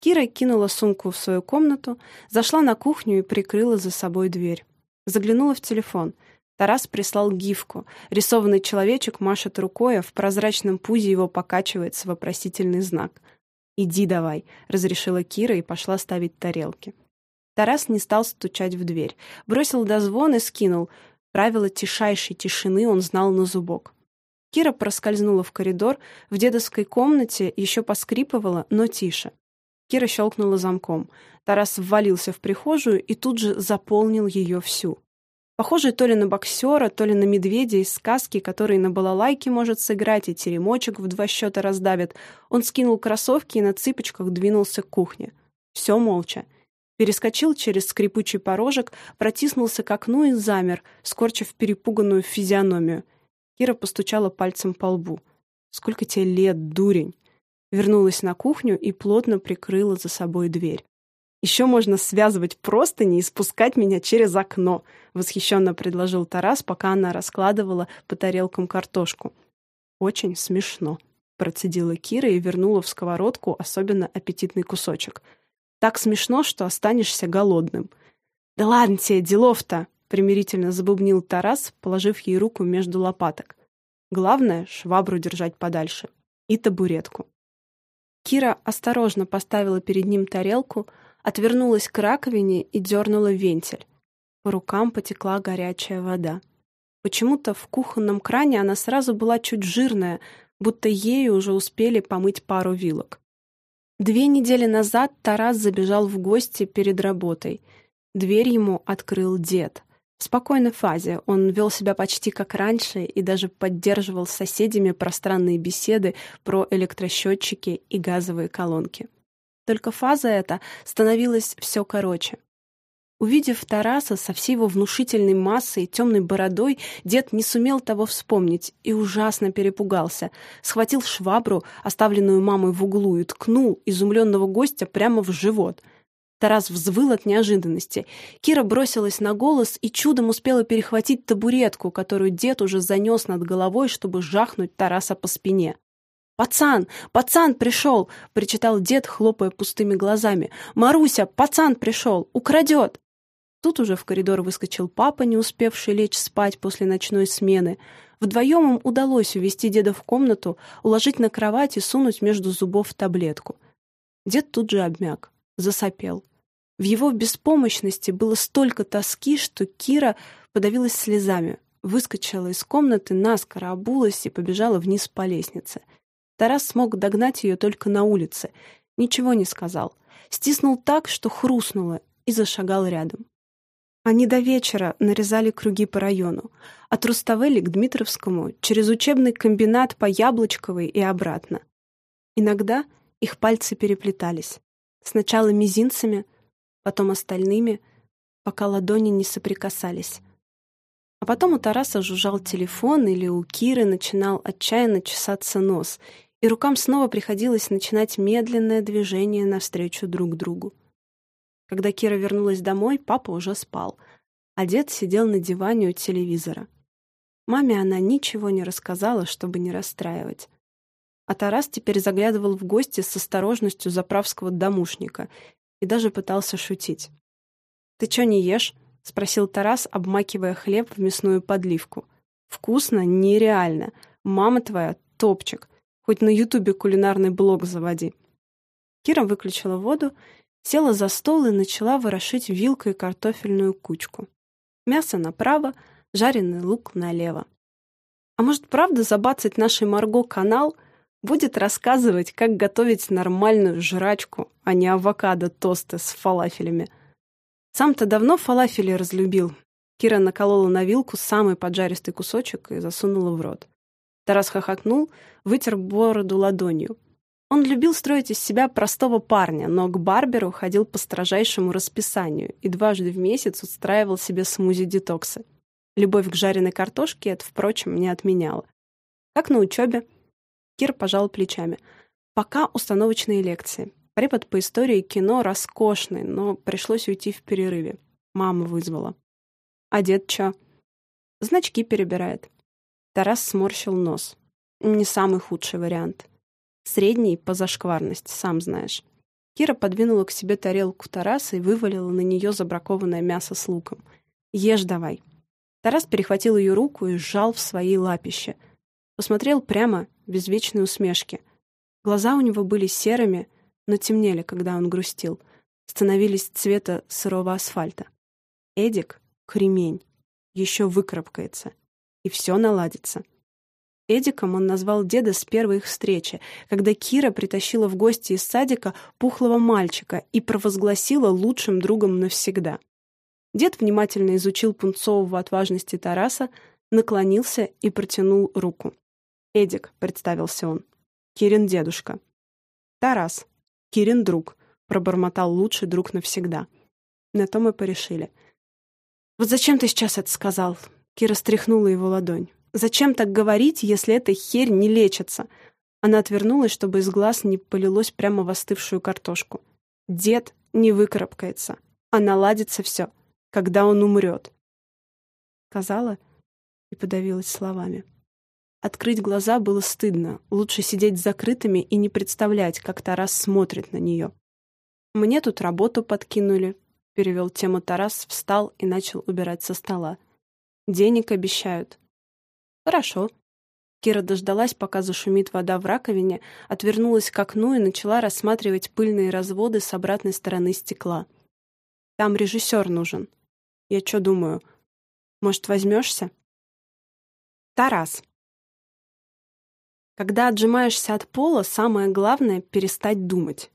Кира кинула сумку в свою комнату, зашла на кухню и прикрыла за собой дверь. Заглянула в телефон. Тарас прислал гифку. Рисованный человечек машет рукой, а в прозрачном пузе его покачивается вопросительный знак — «Иди давай», — разрешила Кира и пошла ставить тарелки. Тарас не стал стучать в дверь. Бросил дозвон и скинул. Правила тишайшей тишины он знал на зубок. Кира проскользнула в коридор, в дедовской комнате еще поскрипывала, но тише. Кира щелкнула замком. Тарас ввалился в прихожую и тут же заполнил ее всю. Похожий то ли на боксера, то ли на медведя из сказки, который на балалайке может сыграть и теремочек в два счета раздавит, он скинул кроссовки и на цыпочках двинулся к кухне. Все молча. Перескочил через скрипучий порожек, протиснулся к окну и замер, скорчив перепуганную физиономию. Кира постучала пальцем по лбу. «Сколько тебе лет, дурень?» Вернулась на кухню и плотно прикрыла за собой дверь. Еще можно связывать простыни и спускать меня через окно», — восхищенно предложил Тарас, пока она раскладывала по тарелкам картошку. «Очень смешно», — процедила Кира и вернула в сковородку особенно аппетитный кусочек. «Так смешно, что останешься голодным». «Да ладно тебе, делов-то!» — примирительно забубнил Тарас, положив ей руку между лопаток. «Главное — швабру держать подальше. И табуретку». Кира осторожно поставила перед ним тарелку, отвернулась к раковине и дернула вентиль. По рукам потекла горячая вода. Почему-то в кухонном кране она сразу была чуть жирная, будто ею уже успели помыть пару вилок. Две недели назад Тарас забежал в гости перед работой. Дверь ему открыл дед. Спокойной фазе он вел себя почти как раньше и даже поддерживал с соседями пространные беседы про электросчетчики и газовые колонки. Только фаза эта становилась все короче. Увидев Тараса со всей его внушительной массой и темной бородой, дед не сумел того вспомнить и ужасно перепугался. Схватил швабру, оставленную мамой в углу, и ткнул изумленного гостя прямо в живот. Тарас взвыл от неожиданности. Кира бросилась на голос и чудом успела перехватить табуретку, которую дед уже занес над головой, чтобы жахнуть Тараса по спине. «Пацан! Пацан пришел!» — причитал дед, хлопая пустыми глазами. «Маруся! Пацан пришел! Украдет!» Тут уже в коридор выскочил папа, не успевший лечь спать после ночной смены. Вдвоем им удалось увести деда в комнату, уложить на кровать и сунуть между зубов таблетку. Дед тут же обмяк, засопел. В его беспомощности было столько тоски, что Кира подавилась слезами, выскочила из комнаты, наскоро обулась и побежала вниз по лестнице. Тарас смог догнать ее только на улице. Ничего не сказал. Стиснул так, что хрустнуло, и зашагал рядом. Они до вечера нарезали круги по району. От Руставели к Дмитровскому, через учебный комбинат по Яблочковой и обратно. Иногда их пальцы переплетались. Сначала мизинцами, потом остальными, пока ладони не соприкасались. А потом у Тараса жужжал телефон или у Киры начинал отчаянно чесаться нос, и рукам снова приходилось начинать медленное движение навстречу друг другу. Когда Кира вернулась домой, папа уже спал, а дед сидел на диване у телевизора. Маме она ничего не рассказала, чтобы не расстраивать. А Тарас теперь заглядывал в гости с осторожностью заправского домушника и даже пытался шутить. «Ты чё не ешь?» — спросил Тарас, обмакивая хлеб в мясную подливку. «Вкусно? Нереально. Мама твоя — топчик. Хоть на ютубе кулинарный блог заводи». Кира выключила воду Села за стол и начала ворошить вилкой картофельную кучку. Мясо направо, жареный лук налево. А может, правда забацать нашей Марго канал будет рассказывать, как готовить нормальную жрачку, а не авокадо-тосты с фалафелями. Сам-то давно фалафели разлюбил. Кира наколола на вилку самый поджаристый кусочек и засунула в рот. Тарас хохотнул, вытер бороду ладонью. Он любил строить из себя простого парня, но к барберу ходил по строжайшему расписанию и дважды в месяц устраивал себе смузи-детоксы. Любовь к жареной картошке это, впрочем, не отменяла. Как на учебе. Кир пожал плечами. Пока установочные лекции. Препод по истории кино роскошный, но пришлось уйти в перерыве. Мама вызвала. А дед чё? Значки перебирает. Тарас сморщил нос. Не самый худший вариант. Средний по зашкварности, сам знаешь. Кира подвинула к себе тарелку Тараса и вывалила на нее забракованное мясо с луком. «Ешь давай». Тарас перехватил ее руку и сжал в своей лапище. Посмотрел прямо, без вечной усмешки. Глаза у него были серыми, но темнели, когда он грустил. Становились цвета сырого асфальта. Эдик — кремень. Еще выкарабкается. И все наладится. Эдиком он назвал деда с первой их встречи, когда Кира притащила в гости из садика пухлого мальчика и провозгласила лучшим другом навсегда. Дед внимательно изучил пунцового от важности Тараса, наклонился и протянул руку. «Эдик», — представился он, — «Кирин дедушка». «Тарас, Кирин друг», — пробормотал лучший друг навсегда. На то мы порешили. «Вот зачем ты сейчас это сказал?» Кира стряхнула его ладонь. Зачем так говорить, если эта херь не лечится? Она отвернулась, чтобы из глаз не полилось прямо в остывшую картошку. Дед не выкарабкается, а наладится все, когда он умрет. Сказала и подавилась словами. Открыть глаза было стыдно. Лучше сидеть закрытыми и не представлять, как Тарас смотрит на нее. «Мне тут работу подкинули», — перевел тему Тарас, встал и начал убирать со стола. «Денег обещают. «Хорошо». Кира дождалась, пока зашумит вода в раковине, отвернулась к окну и начала рассматривать пыльные разводы с обратной стороны стекла. «Там режиссер нужен. Я что думаю, может, возьмешься?» «Тарас», Когда отжимаешься от пола, самое главное — перестать думать.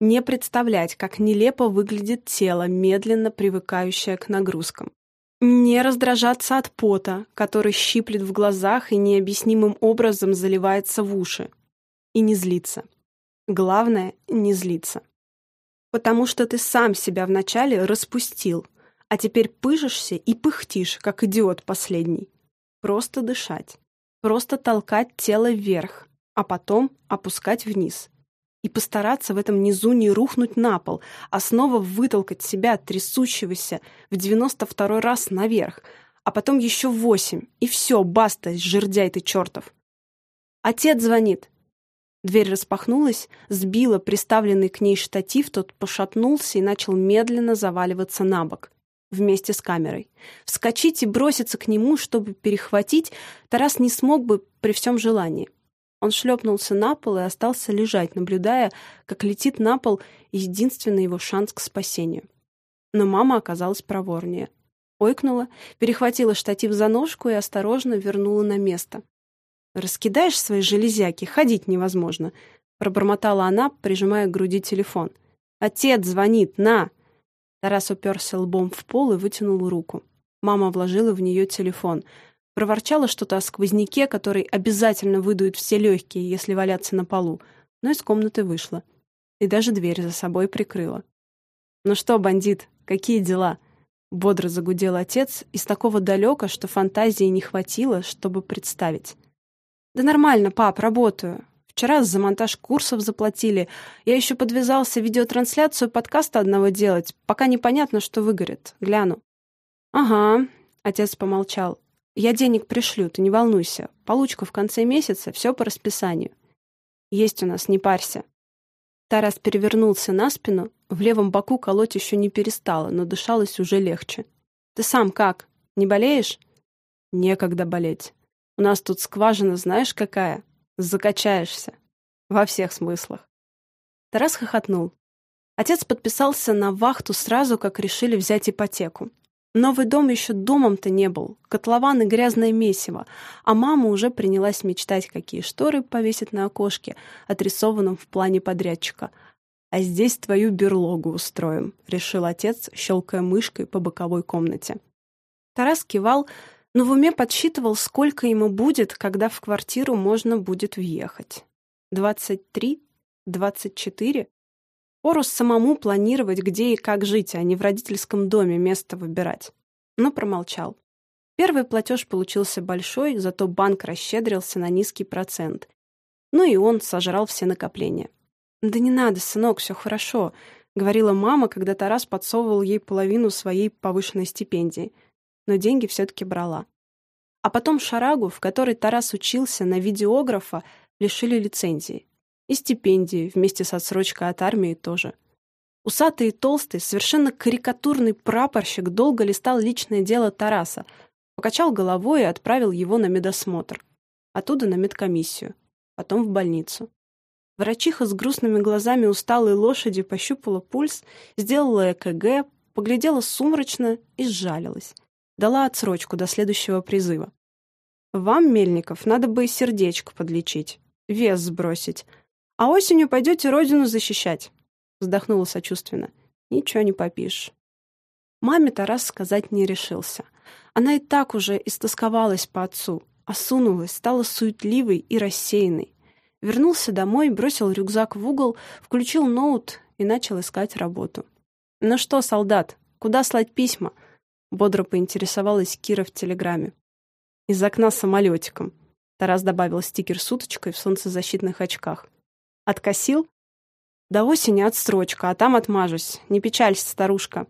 Не представлять, как нелепо выглядит тело, медленно привыкающее к нагрузкам. Не раздражаться от пота, который щиплет в глазах и необъяснимым образом заливается в уши. И не злиться. Главное — не злиться. Потому что ты сам себя вначале распустил, а теперь пыжишься и пыхтишь, как идиот последний. Просто дышать. Просто толкать тело вверх, а потом опускать вниз и постараться в этом низу не рухнуть на пол, а снова вытолкать себя, трясущегося, в девяносто второй раз наверх, а потом еще восемь, и все, баста, жердяй ты чертов. Отец звонит. Дверь распахнулась, сбила приставленный к ней штатив, тот пошатнулся и начал медленно заваливаться на бок вместе с камерой. Вскочить и броситься к нему, чтобы перехватить, Тарас не смог бы при всем желании. Он шлепнулся на пол и остался лежать, наблюдая, как летит на пол единственный его шанс к спасению. Но мама оказалась проворнее. Ойкнула, перехватила штатив за ножку и осторожно вернула на место. «Раскидаешь свои железяки, ходить невозможно», — пробормотала она, прижимая к груди телефон. «Отец звонит, на!» Тарас уперся лбом в пол и вытянул руку. Мама вложила в нее телефон — Проворчала что-то о сквозняке, который обязательно выдует все легкие, если валяться на полу, но из комнаты вышла. И даже дверь за собой прикрыла. «Ну что, бандит, какие дела?» Бодро загудел отец из такого далека, что фантазии не хватило, чтобы представить. «Да нормально, пап, работаю. Вчера за монтаж курсов заплатили. Я еще подвязался видеотрансляцию подкаста одного делать, пока непонятно, что выгорит. Гляну». «Ага», — отец помолчал. Я денег пришлю, ты не волнуйся. Получку в конце месяца, все по расписанию. Есть у нас, не парься. Тарас перевернулся на спину, в левом боку колоть еще не перестало, но дышалось уже легче. Ты сам как? Не болеешь? Некогда болеть. У нас тут скважина знаешь какая? Закачаешься. Во всех смыслах. Тарас хохотнул. Отец подписался на вахту сразу, как решили взять ипотеку. Новый дом еще домом-то не был, котлован и грязное месиво, а мама уже принялась мечтать, какие шторы повесит на окошке, отрисованном в плане подрядчика. «А здесь твою берлогу устроим», — решил отец, щелкая мышкой по боковой комнате. Тарас кивал, но в уме подсчитывал, сколько ему будет, когда в квартиру можно будет въехать. «Двадцать три? Двадцать четыре?» Пору самому планировать, где и как жить, а не в родительском доме место выбирать. Но промолчал. Первый платеж получился большой, зато банк расщедрился на низкий процент. Ну и он сожрал все накопления. «Да не надо, сынок, все хорошо», — говорила мама, когда Тарас подсовывал ей половину своей повышенной стипендии. Но деньги все-таки брала. А потом Шарагу, в которой Тарас учился на видеографа, лишили лицензии. И стипендии вместе с отсрочкой от армии тоже. Усатый и толстый, совершенно карикатурный прапорщик долго листал личное дело Тараса, покачал головой и отправил его на медосмотр. Оттуда на медкомиссию. Потом в больницу. Врачиха с грустными глазами усталой лошади пощупала пульс, сделала ЭКГ, поглядела сумрачно и сжалилась. Дала отсрочку до следующего призыва. «Вам, Мельников, надо бы сердечко подлечить, вес сбросить, а осенью пойдете родину защищать. Вздохнула сочувственно. Ничего не попишешь. Маме Тарас сказать не решился. Она и так уже истосковалась по отцу, осунулась, стала суетливой и рассеянной. Вернулся домой, бросил рюкзак в угол, включил ноут и начал искать работу. «Ну что, солдат, куда слать письма?» Бодро поинтересовалась Кира в телеграме. «Из окна самолетиком», — Тарас добавил стикер с уточкой в солнцезащитных очках. Откосил? До осени отстрочка, а там отмажусь. Не печалься, старушка.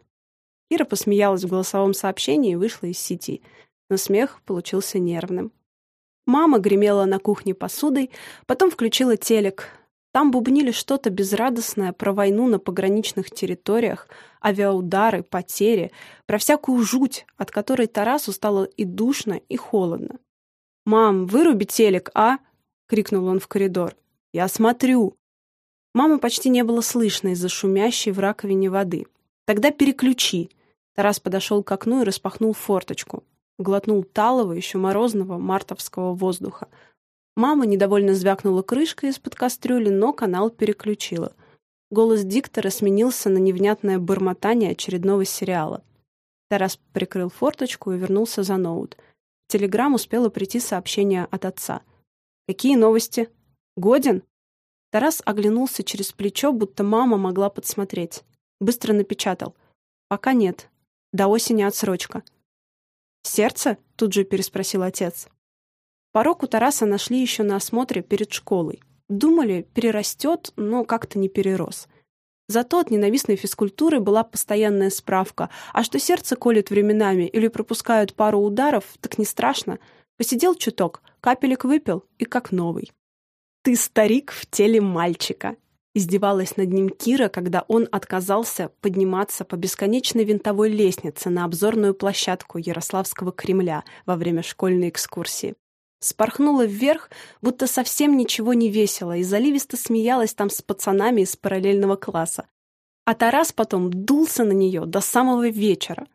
Кира посмеялась в голосовом сообщении и вышла из сети. Но смех получился нервным. Мама гремела на кухне посудой, потом включила телек. Там бубнили что-то безрадостное про войну на пограничных территориях, авиаудары, потери, про всякую жуть, от которой Тарасу стало и душно, и холодно. «Мам, выруби телек, а?» — крикнул он в коридор. Я смотрю. Мамы почти не было слышно из-за шумящей в раковине воды. Тогда переключи. Тарас подошел к окну и распахнул форточку. Глотнул талого, еще морозного, мартовского воздуха. Мама недовольно звякнула крышкой из-под кастрюли, но канал переключила. Голос диктора сменился на невнятное бормотание очередного сериала. Тарас прикрыл форточку и вернулся за ноут. В телеграм успело прийти сообщение от отца. «Какие новости? Годен?» Тарас оглянулся через плечо, будто мама могла подсмотреть. Быстро напечатал. «Пока нет. До осени отсрочка». «Сердце?» — тут же переспросил отец. Порог у Тараса нашли еще на осмотре перед школой. Думали, перерастет, но как-то не перерос. Зато от ненавистной физкультуры была постоянная справка, а что сердце колет временами или пропускают пару ударов, так не страшно. Посидел чуток, капелек выпил и как новый. «Ты старик в теле мальчика», — издевалась над ним Кира, когда он отказался подниматься по бесконечной винтовой лестнице на обзорную площадку Ярославского Кремля во время школьной экскурсии. Спорхнула вверх, будто совсем ничего не весело, и заливисто смеялась там с пацанами из параллельного класса. А Тарас потом дулся на нее до самого вечера.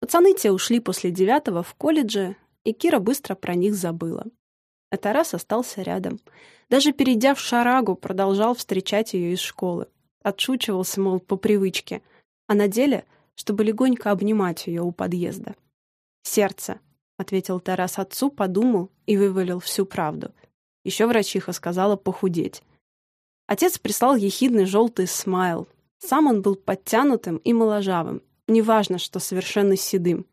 Пацаны те ушли после девятого в колледже, и Кира быстро про них забыла. А Тарас остался рядом. Даже перейдя в шарагу, продолжал встречать ее из школы. Отшучивался, мол, по привычке. А на деле, чтобы легонько обнимать ее у подъезда. Сердце, ответил Тарас отцу, подумал и вывалил всю правду. Еще врачиха сказала похудеть. Отец прислал ехидный желтый смайл. Сам он был подтянутым и моложавым. Неважно, что совершенно седым.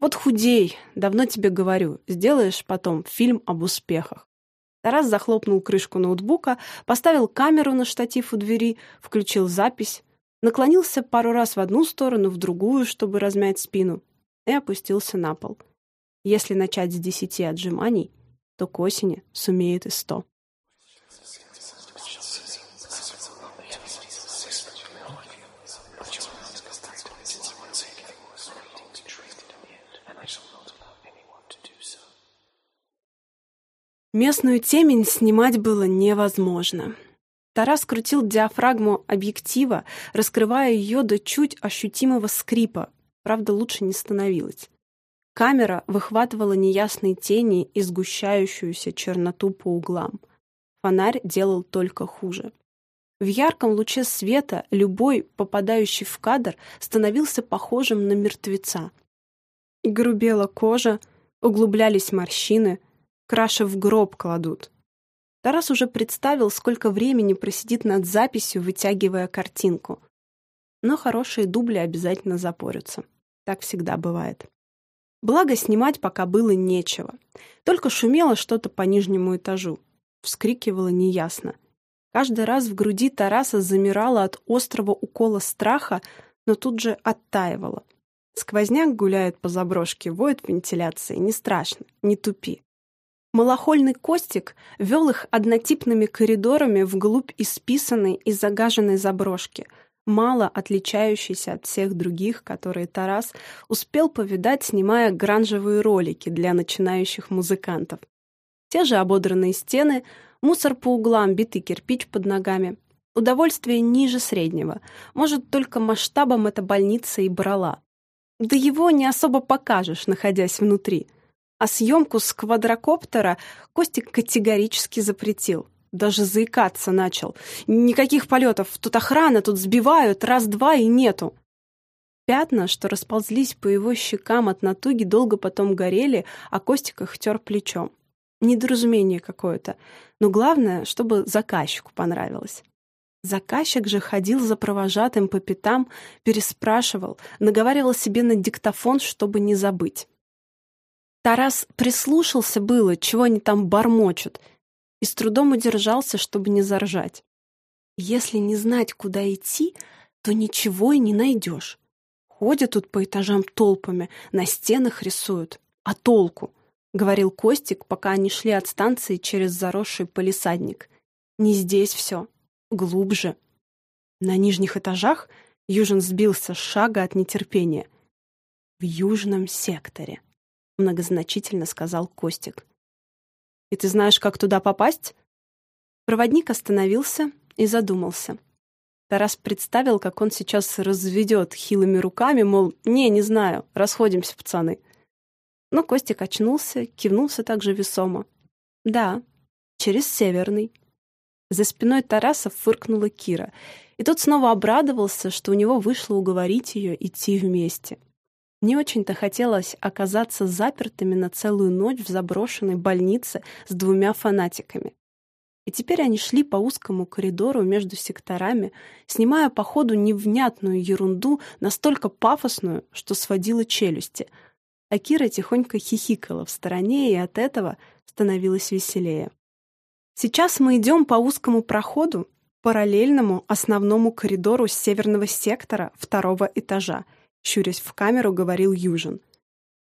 Вот худей, давно тебе говорю, сделаешь потом фильм об успехах. Тарас захлопнул крышку ноутбука, поставил камеру на штатив у двери, включил запись, наклонился пару раз в одну сторону, в другую, чтобы размять спину, и опустился на пол. Если начать с десяти отжиманий, то к осени сумеет и сто. Местную темень снимать было невозможно. Тарас крутил диафрагму объектива, раскрывая ее до чуть ощутимого скрипа. Правда, лучше не становилось. Камера выхватывала неясные тени и сгущающуюся черноту по углам. Фонарь делал только хуже. В ярком луче света любой, попадающий в кадр, становился похожим на мертвеца. грубела кожа, углублялись морщины, краши в гроб кладут. Тарас уже представил, сколько времени просидит над записью, вытягивая картинку. Но хорошие дубли обязательно запорются. Так всегда бывает. Благо, снимать пока было нечего. Только шумело что-то по нижнему этажу. Вскрикивало неясно. Каждый раз в груди Тараса замирало от острого укола страха, но тут же оттаивало. Сквозняк гуляет по заброшке, воет вентиляции. Не страшно, не тупи. Малохольный Костик вел их однотипными коридорами вглубь исписанной и загаженной заброшки — мало отличающийся от всех других, которые Тарас успел повидать, снимая гранжевые ролики для начинающих музыкантов. Те же ободранные стены, мусор по углам, битый кирпич под ногами. Удовольствие ниже среднего. Может, только масштабом эта больница и брала. Да его не особо покажешь, находясь внутри. А съемку с квадрокоптера Костик категорически запретил — даже заикаться начал. Никаких полетов. Тут охрана, тут сбивают. Раз-два и нету. Пятна, что расползлись по его щекам от натуги, долго потом горели, а Костик их тер плечом. Недоразумение какое-то. Но главное, чтобы заказчику понравилось. Заказчик же ходил за провожатым по пятам, переспрашивал, наговаривал себе на диктофон, чтобы не забыть. Тарас прислушался было, чего они там бормочут — и с трудом удержался, чтобы не заржать. Если не знать, куда идти, то ничего и не найдешь. Ходят тут по этажам толпами, на стенах рисуют. А толку? — говорил Костик, пока они шли от станции через заросший полисадник. «Не здесь все. Глубже». На нижних этажах Южин сбился с шага от нетерпения. «В южном секторе», — многозначительно сказал Костик. И ты знаешь, как туда попасть?» Проводник остановился и задумался. Тарас представил, как он сейчас разведет хилыми руками, мол, «Не, не знаю, расходимся, пацаны». Но Костик очнулся, кивнулся также весомо. «Да, через северный. За спиной Тараса фыркнула Кира, и тот снова обрадовался, что у него вышло уговорить ее идти вместе. Не очень-то хотелось оказаться запертыми на целую ночь в заброшенной больнице с двумя фанатиками. И теперь они шли по узкому коридору между секторами, снимая по ходу невнятную ерунду, настолько пафосную, что сводила челюсти. А Кира тихонько хихикала в стороне, и от этого становилось веселее. Сейчас мы идем по узкому проходу, параллельному основному коридору северного сектора второго этажа — щурясь в камеру, говорил Южин.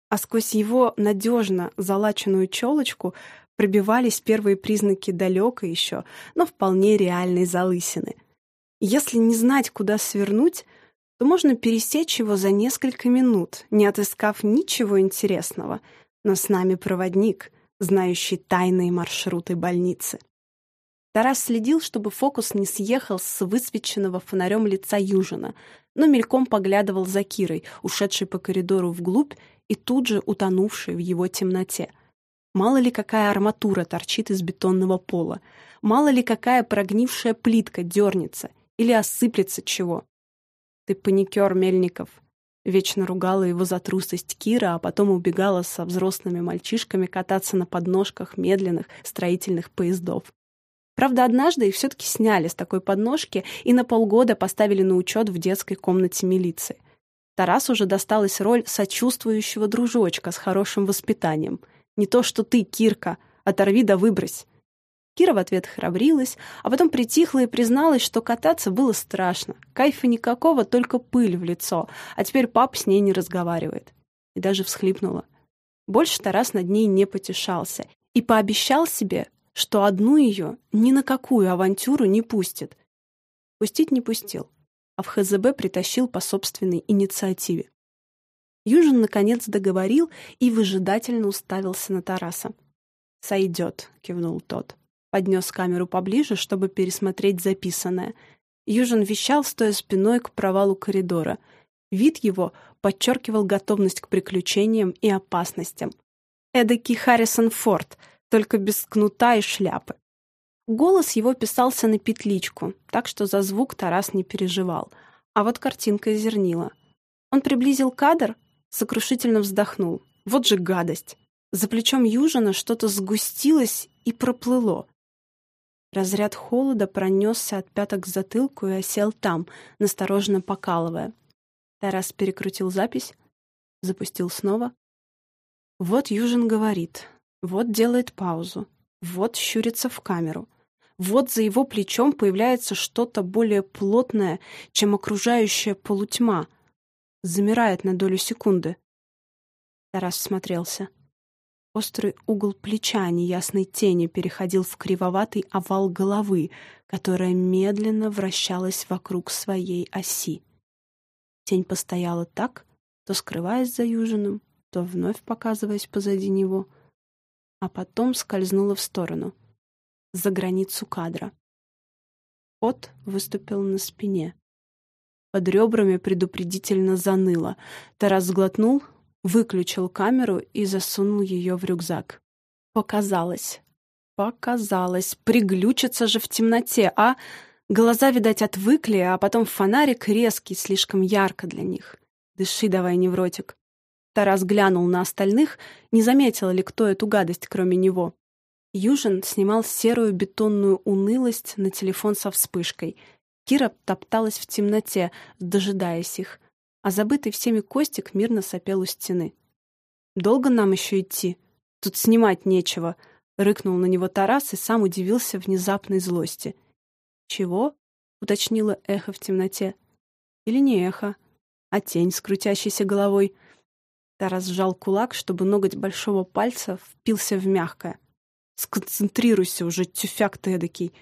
А сквозь его надежно залаченную челочку пробивались первые признаки далекой еще, но вполне реальной залысины. Если не знать, куда свернуть, то можно пересечь его за несколько минут, не отыскав ничего интересного, но с нами проводник, знающий тайные маршруты больницы. Тарас следил, чтобы фокус не съехал с высвеченного фонарем лица Южина, но мельком поглядывал за Кирой, ушедшей по коридору вглубь и тут же утонувшей в его темноте. Мало ли какая арматура торчит из бетонного пола, мало ли какая прогнившая плитка дернется или осыплется чего. «Ты паникер, Мельников», Вечно ругала его за трусость Кира, а потом убегала со взрослыми мальчишками кататься на подножках медленных строительных поездов. Правда, однажды их все-таки сняли с такой подножки и на полгода поставили на учет в детской комнате милиции. Тарасу уже досталась роль сочувствующего дружочка с хорошим воспитанием. Не то, что ты, Кирка, оторви да выбрось. Кира в ответ храбрилась, а потом притихла и призналась, что кататься было страшно. Кайфа никакого, только пыль в лицо, а теперь пап с ней не разговаривает. И даже всхлипнула. Больше Тарас над ней не потешался и пообещал себе, что одну ее ни на какую авантюру не пустит. Пустить не пустил, а в ХЗБ притащил по собственной инициативе. Южин, наконец, договорил и выжидательно уставился на Тараса. «Сойдет», — кивнул тот. Поднес камеру поближе, чтобы пересмотреть записанное. Южин вещал, стоя спиной к провалу коридора. Вид его подчеркивал готовность к приключениям и опасностям. Эдакий Харрисон Форд — только без кнута и шляпы. Голос его писался на петличку, так что за звук Тарас не переживал, а вот картинка зернила. Он приблизил кадр, сокрушительно вздохнул. Вот же гадость! За плечом Южина что-то сгустилось и проплыло. Разряд холода пронесся от пяток к затылку и осел там, настороженно покалывая. Тарас перекрутил запись, запустил снова. Вот Южин говорит. Вот делает паузу. Вот щурится в камеру. Вот за его плечом появляется что-то более плотное, чем окружающая полутьма. Замирает на долю секунды. Тарас смотрелся. Острый угол плеча неясной тени переходил в кривоватый овал головы, которая медленно вращалась вокруг своей оси. Тень постояла так, то скрываясь за Южиным, то вновь показываясь позади него — а потом скользнула в сторону, за границу кадра. Пот выступил на спине. Под ребрами предупредительно заныло. Тарас сглотнул, выключил камеру и засунул ее в рюкзак. Показалось. Показалось. Приглючится же в темноте, а... Глаза, видать, отвыкли, а потом фонарик резкий, слишком ярко для них. Дыши давай, невротик. Тарас глянул на остальных, не заметил ли кто эту гадость, кроме него. Южин снимал серую бетонную унылость на телефон со вспышкой. Кира топталась в темноте, дожидаясь их, а забытый всеми Костик мирно сопел у стены. «Долго нам еще идти? Тут снимать нечего», — рыкнул на него Тарас и сам удивился внезапной злости. «Чего?» — уточнило эхо в темноте. «Или не эхо, а тень с крутящейся головой». Тарас сжал кулак, чтобы ноготь большого пальца впился в мягкое. «Сконцентрируйся уже, тюфяк ты эдакий.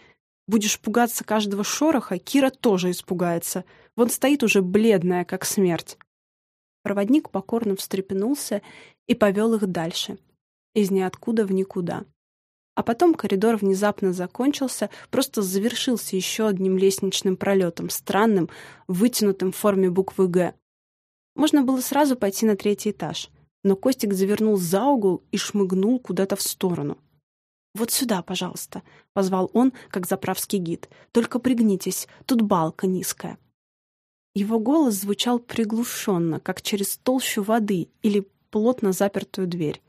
Будешь пугаться каждого шороха, Кира тоже испугается. Вон стоит уже бледная, как смерть». Проводник покорно встрепенулся и повел их дальше. Из ниоткуда в никуда. А потом коридор внезапно закончился, просто завершился еще одним лестничным пролетом, странным, вытянутым в форме буквы «Г». Можно было сразу пойти на третий этаж, но Костик завернул за угол и шмыгнул куда-то в сторону. «Вот сюда, пожалуйста», — позвал он, как заправский гид. «Только пригнитесь, тут балка низкая». Его голос звучал приглушенно, как через толщу воды или плотно запертую дверь.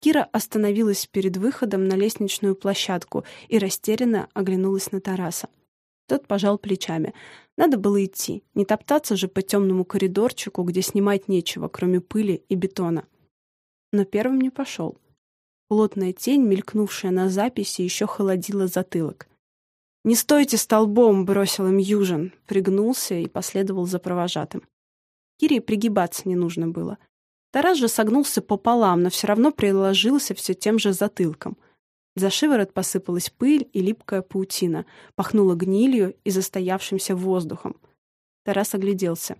Кира остановилась перед выходом на лестничную площадку и растерянно оглянулась на Тараса. Тот пожал плечами. Надо было идти, не топтаться же по темному коридорчику, где снимать нечего, кроме пыли и бетона. Но первым не пошел. Плотная тень, мелькнувшая на записи, еще холодила затылок. «Не стойте столбом!» — бросил им Южин, пригнулся и последовал за провожатым. Кире пригибаться не нужно было. Тарас же согнулся пополам, но все равно приложился все тем же затылком. За шиворот посыпалась пыль и липкая паутина, пахнула гнилью и застоявшимся воздухом. Тарас огляделся.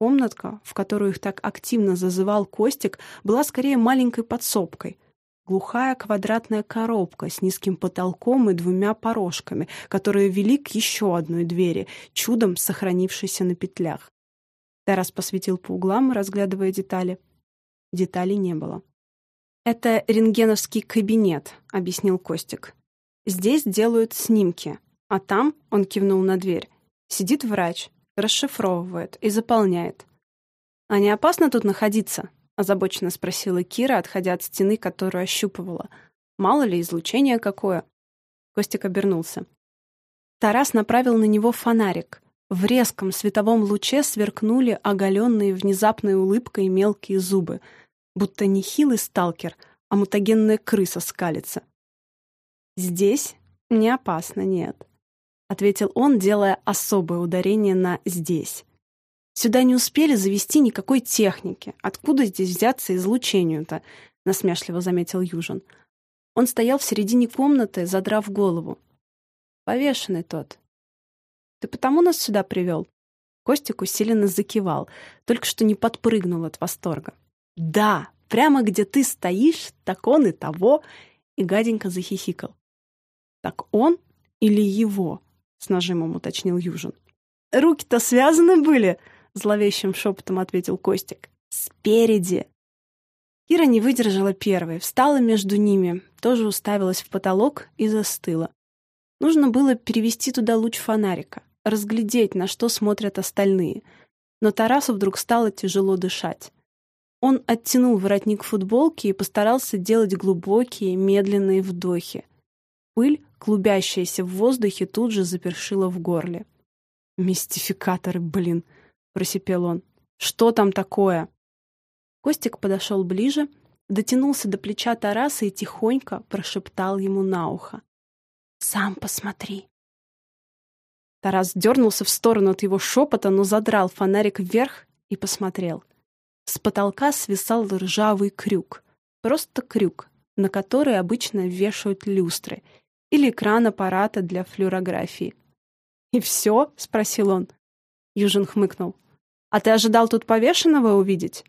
Комнатка, в которую их так активно зазывал Костик, была скорее маленькой подсобкой. Глухая квадратная коробка с низким потолком и двумя порожками, которые вели к еще одной двери, чудом сохранившейся на петлях. Тарас посветил по углам, разглядывая детали. Деталей не было. «Это рентгеновский кабинет», — объяснил Костик. «Здесь делают снимки, а там, — он кивнул на дверь, — сидит врач, расшифровывает и заполняет». «А не опасно тут находиться?» — озабоченно спросила Кира, отходя от стены, которую ощупывала. «Мало ли, излучение какое?» Костик обернулся. Тарас направил на него фонарик. В резком световом луче сверкнули оголенные внезапной улыбкой мелкие зубы — будто не хилый сталкер, а мутагенная крыса скалится. «Здесь не опасно, нет», — ответил он, делая особое ударение на «здесь». «Сюда не успели завести никакой техники. Откуда здесь взяться излучению-то?» — насмешливо заметил Южин. Он стоял в середине комнаты, задрав голову. «Повешенный тот. Ты потому нас сюда привел?» Костик усиленно закивал, только что не подпрыгнул от восторга. «Да, прямо где ты стоишь, так он и того!» И гаденько захихикал. «Так он или его?» — с нажимом уточнил Южин. «Руки-то связаны были!» — зловещим шепотом ответил Костик. «Спереди!» Кира не выдержала первой, встала между ними, тоже уставилась в потолок и застыла. Нужно было перевести туда луч фонарика, разглядеть, на что смотрят остальные. Но Тарасу вдруг стало тяжело дышать. Он оттянул воротник футболки и постарался делать глубокие, медленные вдохи. Пыль, клубящаяся в воздухе, тут же запершила в горле. «Мистификаторы, блин!» — просипел он. «Что там такое?» Костик подошел ближе, дотянулся до плеча Тараса и тихонько прошептал ему на ухо. «Сам посмотри». Тарас дернулся в сторону от его шепота, но задрал фонарик вверх и посмотрел. С потолка свисал ржавый крюк. Просто крюк, на который обычно вешают люстры или экран аппарата для флюорографии. «И все?» — спросил он. Южин хмыкнул. «А ты ожидал тут повешенного увидеть?»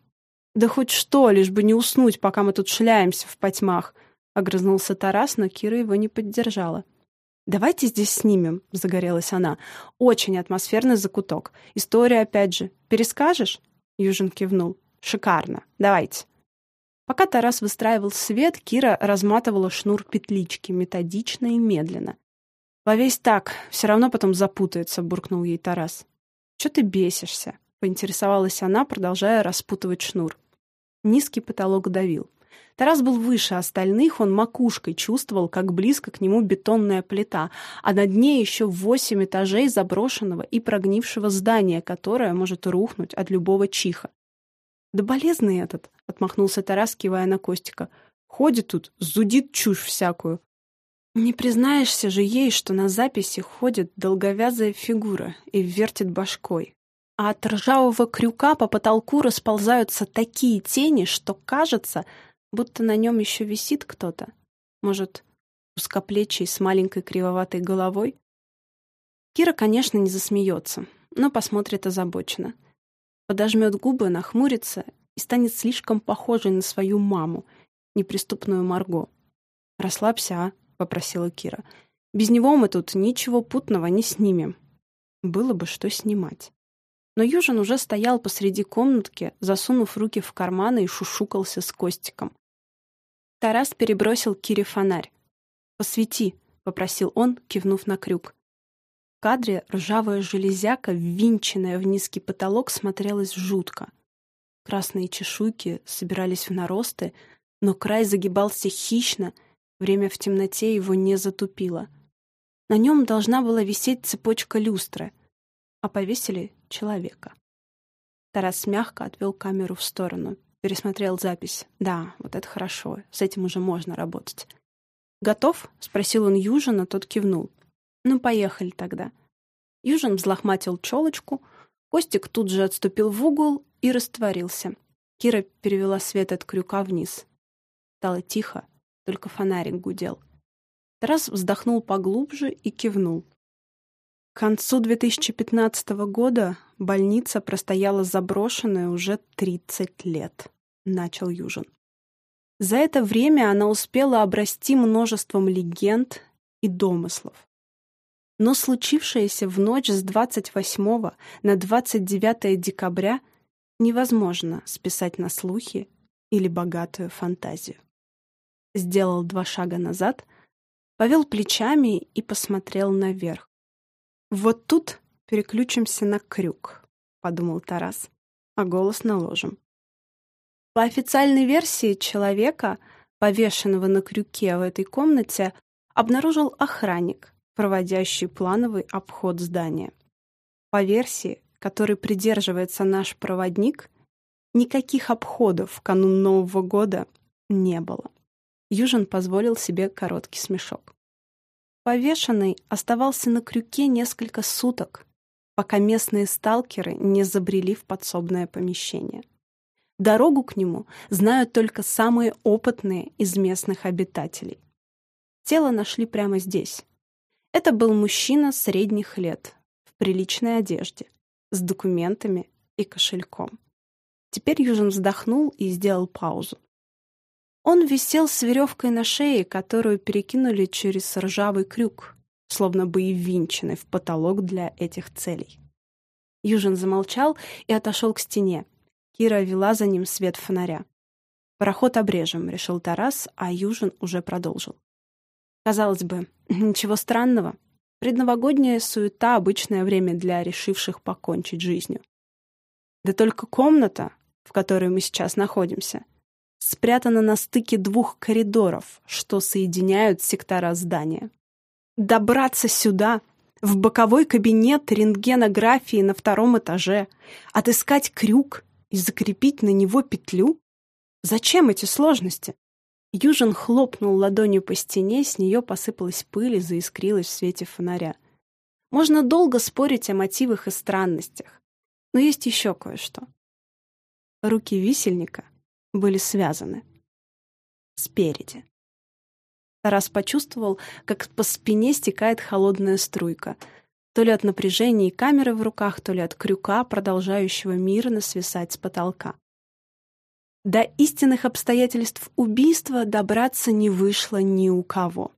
«Да хоть что, лишь бы не уснуть, пока мы тут шляемся в потьмах», — огрызнулся Тарас, но Кира его не поддержала. «Давайте здесь снимем», — загорелась она. «Очень атмосферный закуток. История, опять же. Перескажешь?» Южин кивнул. Шикарно. Давайте. Пока Тарас выстраивал свет, Кира разматывала шнур петлички, методично и медленно. «Повесь так, все равно потом запутается», — буркнул ей Тарас. «Че ты бесишься?» — поинтересовалась она, продолжая распутывать шнур. Низкий потолок давил. Тарас был выше остальных, он макушкой чувствовал, как близко к нему бетонная плита, а над ней еще восемь этажей заброшенного и прогнившего здания, которое может рухнуть от любого чиха. «Да болезный этот!» — отмахнулся Тарас, кивая на Костика. «Ходит тут, зудит чушь всякую». «Не признаешься же ей, что на записи ходит долговязая фигура и вертит башкой. А от ржавого крюка по потолку расползаются такие тени, что кажется, будто на нем еще висит кто-то. Может, узкоплечий с маленькой кривоватой головой?» Кира, конечно, не засмеется, но посмотрит озабоченно подожмет губы, нахмурится и станет слишком похожей на свою маму, неприступную Марго. «Расслабься, а?» — попросила Кира. «Без него мы тут ничего путного не снимем». Было бы что снимать. Но Южин уже стоял посреди комнатки, засунув руки в карманы и шушукался с Костиком. Тарас перебросил Кире фонарь. «Посвети», — попросил он, кивнув на крюк. Кадре ржавая железяка, ввинченная в низкий потолок, смотрелась жутко. Красные чешуйки собирались в наросты, но край загибался хищно, время в темноте его не затупило. На нем должна была висеть цепочка люстры, а повесили человека. Тарас мягко отвел камеру в сторону, пересмотрел запись. Да, вот это хорошо, с этим уже можно работать. «Готов?» — спросил он Южина, тот кивнул. «Ну, поехали тогда». Южин взлохматил челочку, Костик тут же отступил в угол и растворился. Кира перевела свет от крюка вниз. Стало тихо, только фонарик гудел. Тарас вздохнул поглубже и кивнул. К концу 2015 года больница простояла заброшенная уже 30 лет, начал Южин. За это время она успела обрасти множеством легенд и домыслов. Но случившееся в ночь с 28 на 29 декабря невозможно списать на слухи или богатую фантазию. Сделал два шага назад, повел плечами и посмотрел наверх. «Вот тут переключимся на крюк», — подумал Тарас, — «а голос наложим». По официальной версии человека, повешенного на крюке в этой комнате, обнаружил охранник, проводящий плановый обход здания. По версии, которой придерживается наш проводник, никаких обходов в канун Нового года не было. Южин позволил себе короткий смешок. Повешенный оставался на крюке несколько суток, пока местные сталкеры не забрели в подсобное помещение. Дорогу к нему знают только самые опытные из местных обитателей. Тело нашли прямо здесь. Это был мужчина средних лет, в приличной одежде, с документами и кошельком. Теперь Южин вздохнул и сделал паузу. Он висел с веревкой на шее, которую перекинули через ржавый крюк, словно бы и ввинченный в потолок для этих целей. Южин замолчал и отошел к стене, Кира вела за ним свет фонаря. «Пароход обрежем», — решил Тарас, а Южин уже продолжил. Казалось бы, ничего странного. Предновогодняя суета — обычное время для решивших покончить жизнью. Да только комната, в которой мы сейчас находимся, спрятана на стыке двух коридоров, что соединяют сектора здания. Добраться сюда, в боковой кабинет рентгенографии на втором этаже, отыскать крюк и закрепить на него петлю? Зачем эти сложности? Южин хлопнул ладонью по стене, с нее посыпалась пыль и заискрилась в свете фонаря. Можно долго спорить о мотивах и странностях, но есть еще кое-что. Руки висельника были связаны. Спереди. Тарас почувствовал, как по спине стекает холодная струйка — то ли от напряжения и камеры в руках, то ли от крюка, продолжающего мирно свисать с потолка. До истинных обстоятельств убийства добраться не вышло ни у кого.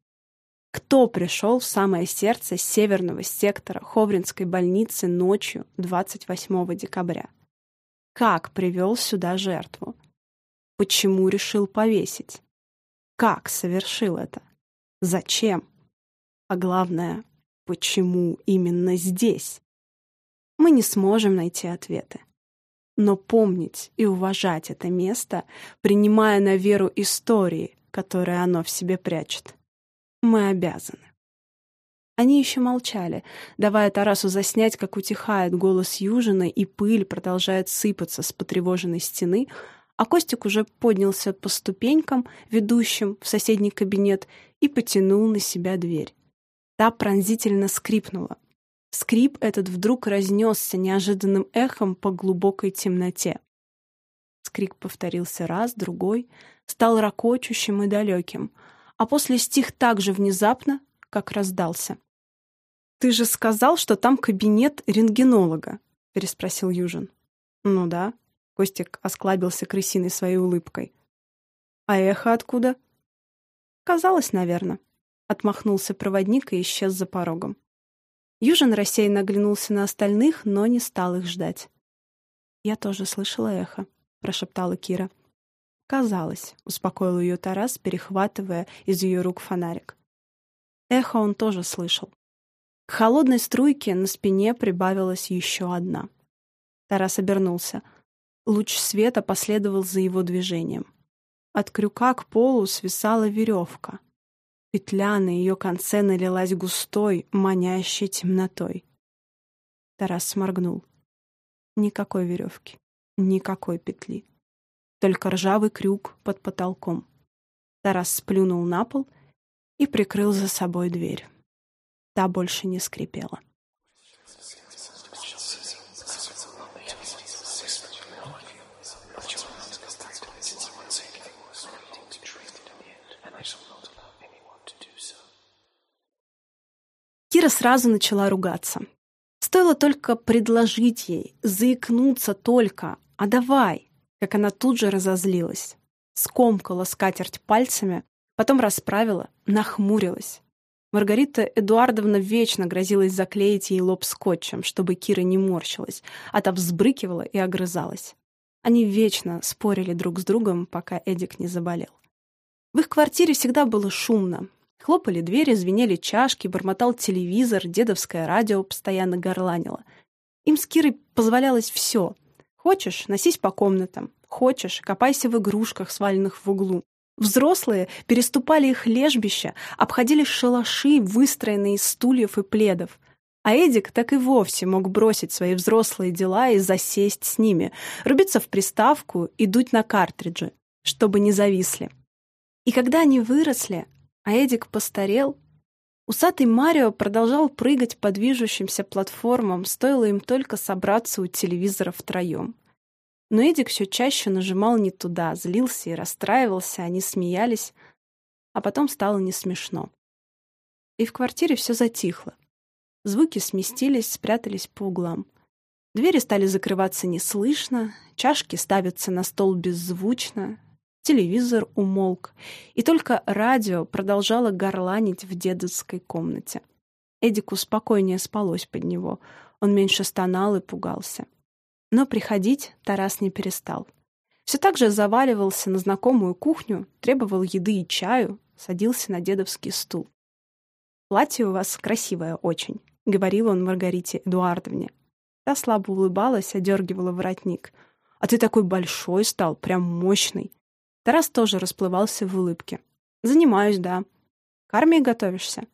Кто пришел в самое сердце северного сектора Ховринской больницы ночью 28 декабря? Как привел сюда жертву? Почему решил повесить? Как совершил это? Зачем? А главное, Почему именно здесь? Мы не сможем найти ответы. Но помнить и уважать это место, принимая на веру истории, которые оно в себе прячет, мы обязаны. Они еще молчали, давая Тарасу заснять, как утихает голос Южина, и пыль продолжает сыпаться с потревоженной стены, а Костик уже поднялся по ступенькам, ведущим в соседний кабинет, и потянул на себя дверь. Та пронзительно скрипнула. Скрип этот вдруг разнесся неожиданным эхом по глубокой темноте. Скрип повторился раз, другой, стал ракочущим и далеким, а после стих так же внезапно, как раздался. «Ты же сказал, что там кабинет рентгенолога?» — переспросил Южин. «Ну да», — Костик осклабился крысиной своей улыбкой. «А эхо откуда?» «Казалось, наверное». Отмахнулся проводник и исчез за порогом. Южин рассеянно оглянулся на остальных, но не стал их ждать. «Я тоже слышала эхо», — прошептала Кира. «Казалось», — успокоил ее Тарас, перехватывая из ее рук фонарик. Эхо он тоже слышал. К холодной струйке на спине прибавилась еще одна. Тарас обернулся. Луч света последовал за его движением. От крюка к полу свисала веревка. Петля на ее конце налилась густой, манящей темнотой. Тарас сморгнул. Никакой веревки, никакой петли. Только ржавый крюк под потолком. Тарас сплюнул на пол и прикрыл за собой дверь. Та больше не скрипела. Кира сразу начала ругаться. Стоило только предложить ей, заикнуться только, а давай, как она тут же разозлилась. Скомкала скатерть пальцами, потом расправила, нахмурилась. Маргарита Эдуардовна вечно грозилась заклеить ей лоб скотчем, чтобы Кира не морщилась, а та взбрыкивала и огрызалась. Они вечно спорили друг с другом, пока Эдик не заболел. В их квартире всегда было шумно. Хлопали двери, звенели чашки, бормотал телевизор, дедовское радио постоянно горланило. Им с Кирой позволялось все. Хочешь — носись по комнатам. Хочешь — копайся в игрушках, сваленных в углу. Взрослые переступали их лежбища, обходили шалаши, выстроенные из стульев и пледов. А Эдик так и вовсе мог бросить свои взрослые дела и засесть с ними, рубиться в приставку и дуть на картриджи, чтобы не зависли. И когда они выросли, а Эдик постарел. Усатый Марио продолжал прыгать по движущимся платформам, стоило им только собраться у телевизора втроем. Но Эдик все чаще нажимал не туда, злился и расстраивался, они смеялись, а потом стало не смешно. И в квартире все затихло. Звуки сместились, спрятались по углам. Двери стали закрываться неслышно, чашки ставятся на стол беззвучно, телевизор умолк, и только радио продолжало горланить в дедовской комнате. Эдику спокойнее спалось под него, он меньше стонал и пугался. Но приходить Тарас не перестал. Все так же заваливался на знакомую кухню, требовал еды и чаю, садился на дедовский стул. «Платье у вас красивое очень», — говорил он Маргарите Эдуардовне. Та слабо улыбалась, одергивала воротник. «А ты такой большой стал, прям мощный. Тарас тоже расплывался в улыбке. «Занимаюсь, да. К армии готовишься?»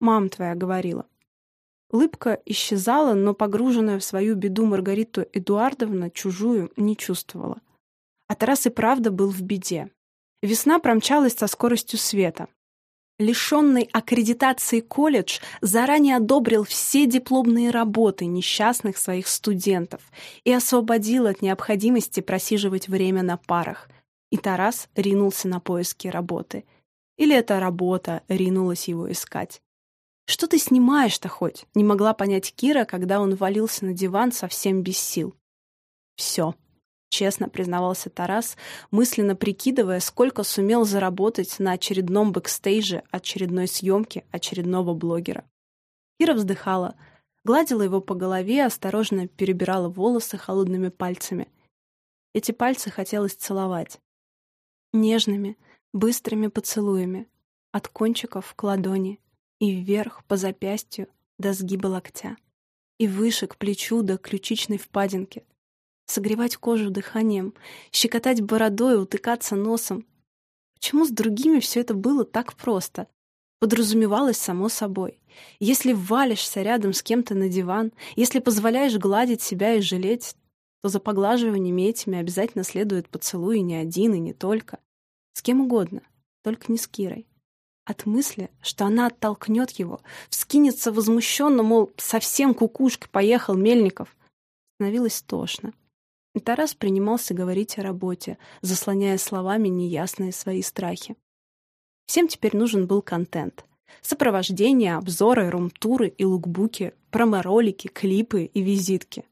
«Мам твоя говорила». Улыбка исчезала, но погруженная в свою беду Маргариту Эдуардовна чужую не чувствовала. А Тарас и правда был в беде. Весна промчалась со скоростью света. Лишенный аккредитации колледж заранее одобрил все дипломные работы несчастных своих студентов и освободил от необходимости просиживать время на парах, и Тарас ринулся на поиски работы. Или эта работа ринулась его искать. «Что ты снимаешь-то хоть?» — не могла понять Кира, когда он валился на диван совсем без сил. «Все», — честно признавался Тарас, мысленно прикидывая, сколько сумел заработать на очередном бэкстейже очередной съемки очередного блогера. Кира вздыхала, гладила его по голове, осторожно перебирала волосы холодными пальцами. Эти пальцы хотелось целовать нежными, быстрыми поцелуями, от кончиков к ладони и вверх по запястью до сгиба локтя, и выше к плечу до ключичной впадинки, согревать кожу дыханием, щекотать бородой, утыкаться носом. Почему с другими все это было так просто? Подразумевалось само собой. Если валишься рядом с кем-то на диван, если позволяешь гладить себя и жалеть, то за поглаживаниями этими обязательно следует поцелуй и не один, и не только. С кем угодно, только не с Кирой. От мысли, что она оттолкнет его, вскинется возмущенно, мол, совсем кукушкой поехал Мельников, становилось тошно. И Тарас принимался говорить о работе, заслоняя словами неясные свои страхи. Всем теперь нужен был контент. Сопровождение, обзоры, румтуры и лукбуки, промо-ролики, клипы и визитки.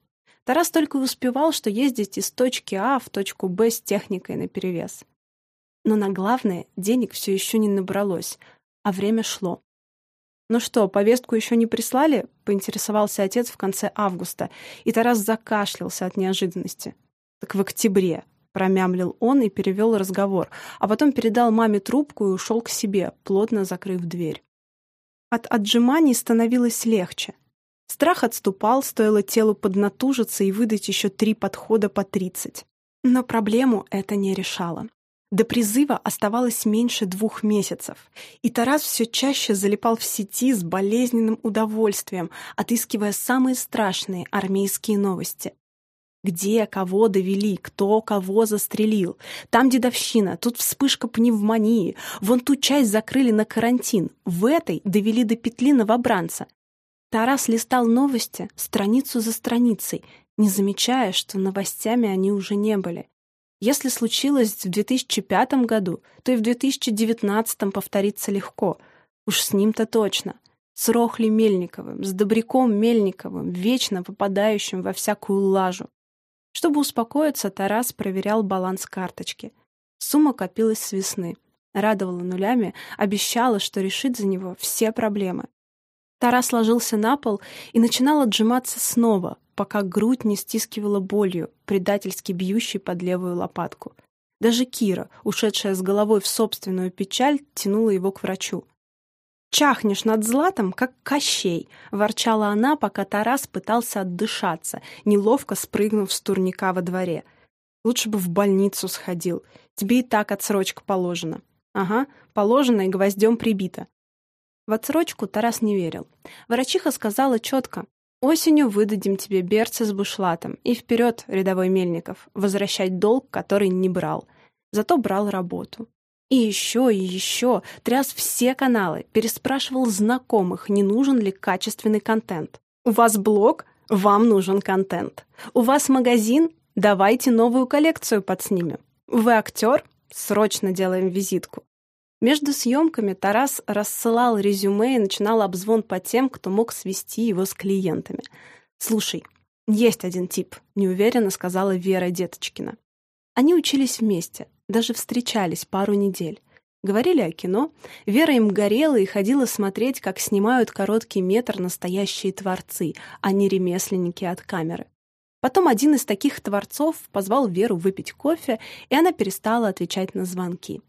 Тарас только успевал, что ездить из точки А в точку Б с техникой наперевес. Но на главное денег все еще не набралось, а время шло. «Ну что, повестку еще не прислали?» — поинтересовался отец в конце августа, и Тарас закашлялся от неожиданности. «Так в октябре», — промямлил он и перевел разговор, а потом передал маме трубку и ушел к себе, плотно закрыв дверь. От отжиманий становилось легче. Страх отступал, стоило телу поднатужиться и выдать еще три подхода по тридцать. Но проблему это не решало. До призыва оставалось меньше двух месяцев, и Тарас все чаще залипал в сети с болезненным удовольствием, отыскивая самые страшные армейские новости. Где кого довели, кто кого застрелил. Там дедовщина, тут вспышка пневмонии. Вон ту часть закрыли на карантин. В этой довели до петли новобранца. Тарас листал новости страницу за страницей, не замечая, что новостями они уже не были. Если случилось в 2005 году, то и в 2019 повторится легко. Уж с ним-то точно. С Рохли Мельниковым, с Добряком Мельниковым, вечно попадающим во всякую лажу. Чтобы успокоиться, Тарас проверял баланс карточки. Сумма копилась с весны. Радовала нулями, обещала, что решит за него все проблемы. Тарас ложился на пол и начинал отжиматься снова, пока грудь не стискивала болью, предательски бьющей под левую лопатку. Даже Кира, ушедшая с головой в собственную печаль, тянула его к врачу. «Чахнешь над златом, как Кощей!» — ворчала она, пока Тарас пытался отдышаться, неловко спрыгнув с турника во дворе. «Лучше бы в больницу сходил. Тебе и так отсрочка положена». «Ага, положена и гвоздем прибита. В отсрочку Тарас не верил. Врачиха сказала четко. «Осенью выдадим тебе берцы с бушлатом. И вперед, рядовой Мельников, возвращать долг, который не брал. Зато брал работу». И еще, и еще тряс все каналы, переспрашивал знакомых, не нужен ли качественный контент. «У вас блог? Вам нужен контент. У вас магазин? Давайте новую коллекцию подснимем. Вы актер? Срочно делаем визитку. Между съемками Тарас рассылал резюме и начинал обзвон по тем, кто мог свести его с клиентами. «Слушай, есть один тип», — неуверенно сказала Вера Деточкина. Они учились вместе, даже встречались пару недель. Говорили о кино. Вера им горела и ходила смотреть, как снимают короткий метр настоящие творцы, а не ремесленники от камеры. Потом один из таких творцов позвал Веру выпить кофе, и она перестала отвечать на звонки.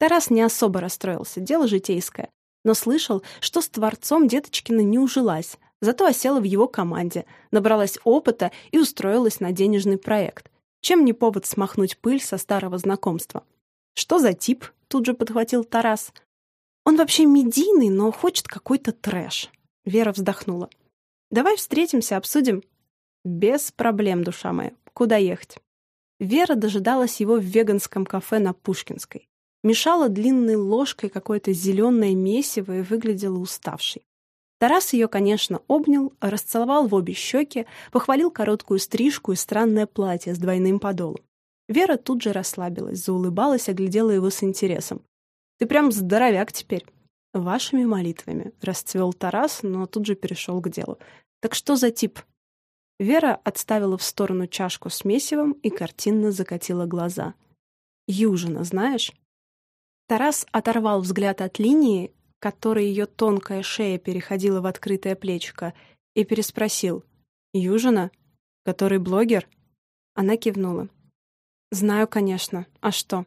Тарас не особо расстроился, дело житейское. Но слышал, что с Творцом Деточкина не ужилась, зато осела в его команде, набралась опыта и устроилась на денежный проект. Чем не повод смахнуть пыль со старого знакомства? «Что за тип?» — тут же подхватил Тарас. «Он вообще медийный, но хочет какой-то трэш». Вера вздохнула. «Давай встретимся, обсудим». «Без проблем, душа моя. Куда ехать?» Вера дожидалась его в веганском кафе на Пушкинской мешала длинной ложкой какое-то зеленое месиво и выглядела уставшей. Тарас ее, конечно, обнял, расцеловал в обе щеки, похвалил короткую стрижку и странное платье с двойным подолом. Вера тут же расслабилась, заулыбалась, оглядела его с интересом. «Ты прям здоровяк теперь!» «Вашими молитвами», — расцвел Тарас, но тут же перешел к делу. «Так что за тип?» Вера отставила в сторону чашку с месивом и картинно закатила глаза. «Южина, знаешь?» Тарас оторвал взгляд от линии, которой ее тонкая шея переходила в открытое плечико, и переспросил. «Южина? Который блогер?» Она кивнула. «Знаю, конечно. А что?»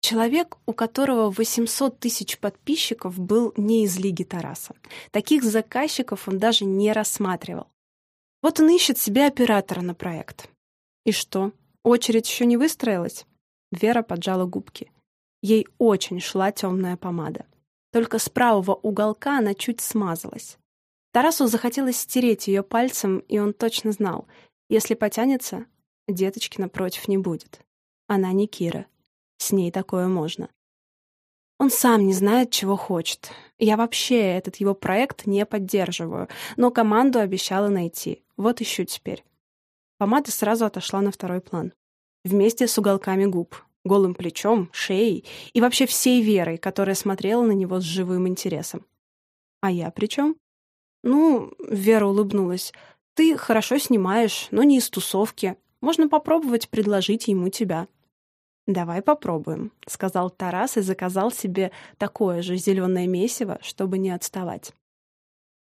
Человек, у которого 800 тысяч подписчиков, был не из Лиги Тараса. Таких заказчиков он даже не рассматривал. Вот он ищет себе оператора на проект. И что, очередь еще не выстроилась? Вера поджала губки. Ей очень шла темная помада. Только с правого уголка она чуть смазалась. Тарасу захотелось стереть ее пальцем, и он точно знал, если потянется, деточки напротив не будет. Она не Кира. С ней такое можно. Он сам не знает, чего хочет. Я вообще этот его проект не поддерживаю, но команду обещала найти. Вот ищу теперь. Помада сразу отошла на второй план. Вместе с уголками губ голым плечом, шеей и вообще всей Верой, которая смотрела на него с живым интересом. «А я при чем?» «Ну...» — Вера улыбнулась. «Ты хорошо снимаешь, но не из тусовки. Можно попробовать предложить ему тебя». «Давай попробуем», — сказал Тарас и заказал себе такое же зеленое месиво, чтобы не отставать.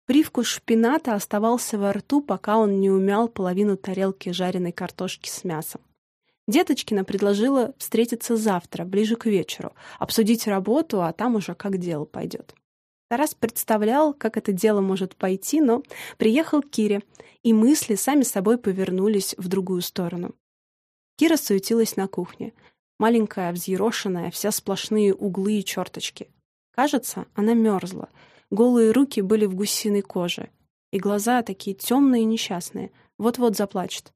Привкус шпината оставался во рту, пока он не умял половину тарелки жареной картошки с мясом. Деточкина предложила встретиться завтра, ближе к вечеру, обсудить работу, а там уже как дело пойдет. Тарас представлял, как это дело может пойти, но приехал Кире, и мысли сами собой повернулись в другую сторону. Кира суетилась на кухне. Маленькая, взъерошенная, вся сплошные углы и черточки. Кажется, она мерзла. Голые руки были в гусиной коже. И глаза такие темные и несчастные. Вот-вот заплачет.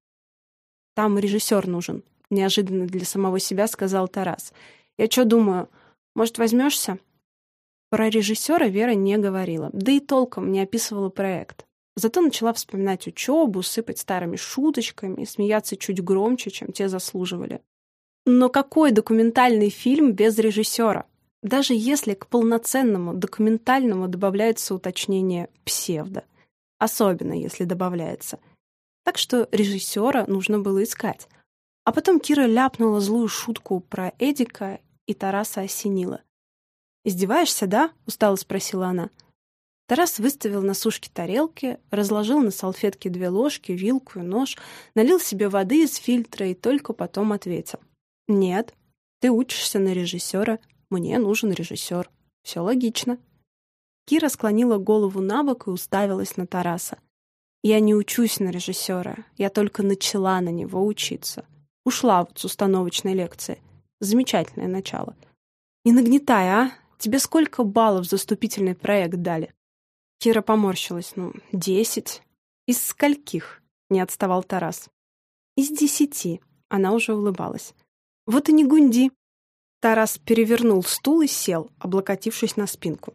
«Там режиссер нужен», — неожиданно для самого себя сказал Тарас. «Я что думаю, может, возьмешься?» Про режиссера Вера не говорила, да и толком не описывала проект. Зато начала вспоминать учебу, сыпать старыми шуточками, смеяться чуть громче, чем те заслуживали. Но какой документальный фильм без режиссера? Даже если к полноценному документальному добавляется уточнение «псевдо». Особенно, если добавляется. Так что режиссера нужно было искать. А потом Кира ляпнула злую шутку про Эдика, и Тараса осенила. «Издеваешься, да?» — устало спросила она. Тарас выставил на сушке тарелки, разложил на салфетке две ложки, вилку и нож, налил себе воды из фильтра и только потом ответил. «Нет, ты учишься на режиссера, мне нужен режиссер. Все логично». Кира склонила голову на бок и уставилась на Тараса. «Я не учусь на режиссера, я только начала на него учиться. Ушла вот с установочной лекции. Замечательное начало. Не нагнетай, а? Тебе сколько баллов за вступительный проект дали?» Кира поморщилась. «Ну, десять». «Из скольких?» — не отставал Тарас. «Из десяти». Она уже улыбалась. «Вот и не гунди». Тарас перевернул стул и сел, облокотившись на спинку.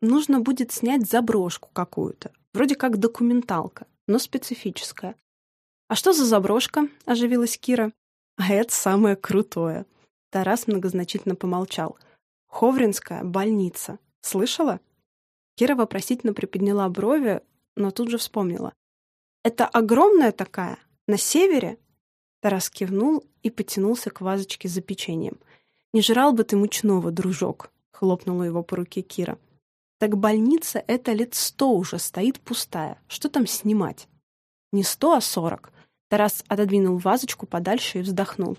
«Нужно будет снять заброшку какую-то. Вроде как документалка, но специфическая». «А что за заброшка?» — оживилась Кира. «А это самое крутое». Тарас многозначительно помолчал. Ховринская больница. Слышала?» Кира вопросительно приподняла брови, но тут же вспомнила. «Это огромная такая? На севере?» Тарас кивнул и потянулся к вазочке за печеньем. «Не жрал бы ты мучного, дружок!» — хлопнула его по руке Кира. «Так больница — это лет сто уже стоит пустая. Что там снимать?» «Не сто, а сорок». Тарас отодвинул вазочку подальше и вздохнул.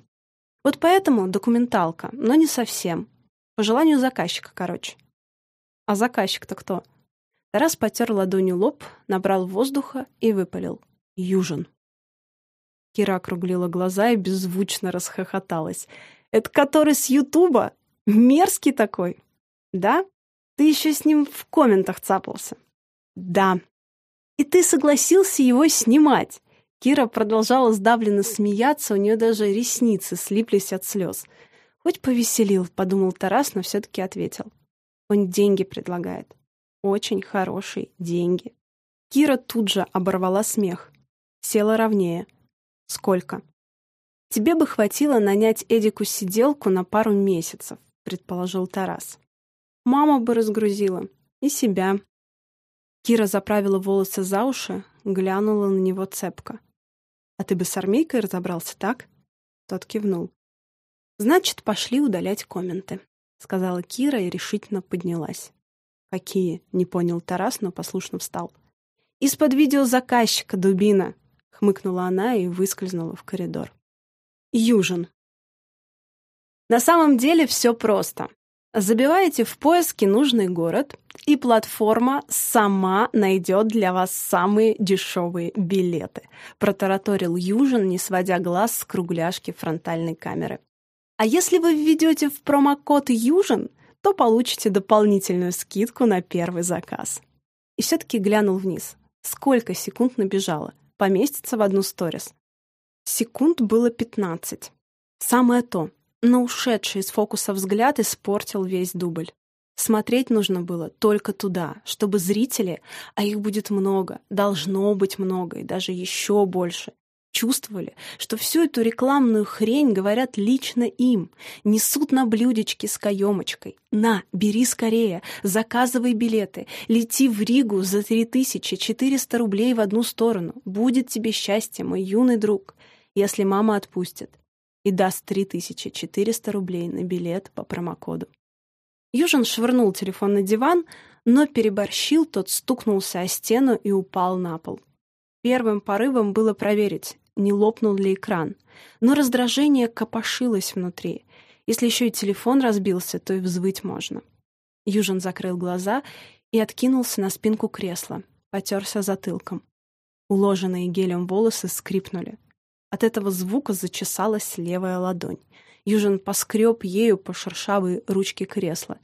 «Вот поэтому документалка, но не совсем. По желанию заказчика, короче. А заказчик-то кто? Тарас потер ладонью лоб, набрал воздуха и выпалил. Южин. Кира округлила глаза и беззвучно расхохоталась. «Это который с Ютуба? Мерзкий такой!» «Да? Ты еще с ним в комментах цапался?» «Да». «И ты согласился его снимать?» Кира продолжала сдавленно смеяться, у нее даже ресницы слиплись от слез. «Хоть повеселил», — подумал Тарас, но все-таки ответил. «Он деньги предлагает. Очень хорошие деньги». Кира тут же оборвала смех. Села ровнее. «Сколько?» «Тебе бы хватило нанять Эдику сиделку на пару месяцев», — предположил Тарас. «Мама бы разгрузила. И себя». Кира заправила волосы за уши, глянула на него цепко. «А ты бы с армейкой разобрался, так?» Тот кивнул. «Значит, пошли удалять комменты», — сказала Кира и решительно поднялась. «Какие?» — не понял Тарас, но послушно встал. «Из-под видео заказчика, дубина!» — хмыкнула она и выскользнула в коридор. Южин. На самом деле все просто. Забиваете в поиске нужный город, и платформа сама найдет для вас самые дешевые билеты, протараторил Южин, не сводя глаз с кругляшки фронтальной камеры. А если вы введете в промокод «Южин», то получите дополнительную скидку на первый заказ. И все-таки глянул вниз. Сколько секунд набежало? Поместится в одну сторис. Секунд было 15. Самое то. Но ушедший из фокуса взгляд испортил весь дубль. Смотреть нужно было только туда, чтобы зрители, а их будет много, должно быть много и даже еще больше, чувствовали, что всю эту рекламную хрень говорят лично им, несут на блюдечке с каемочкой. «На, бери скорее, заказывай билеты, лети в Ригу за 3400 рублей в одну сторону. Будет тебе счастье, мой юный друг, если мама отпустит» и даст 3400 рублей на билет по промокоду. Южин швырнул телефон на диван, но переборщил, тот стукнулся о стену и упал на пол. Первым порывом было проверить, не лопнул ли экран. Но раздражение копошилось внутри. Если еще и телефон разбился, то и взвыть можно. Южин закрыл глаза и откинулся на спинку кресла, потерся затылком. Уложенные гелем волосы скрипнули. От этого звука зачесалась левая ладонь. Южин поскреб ею по шершавой ручке кресла.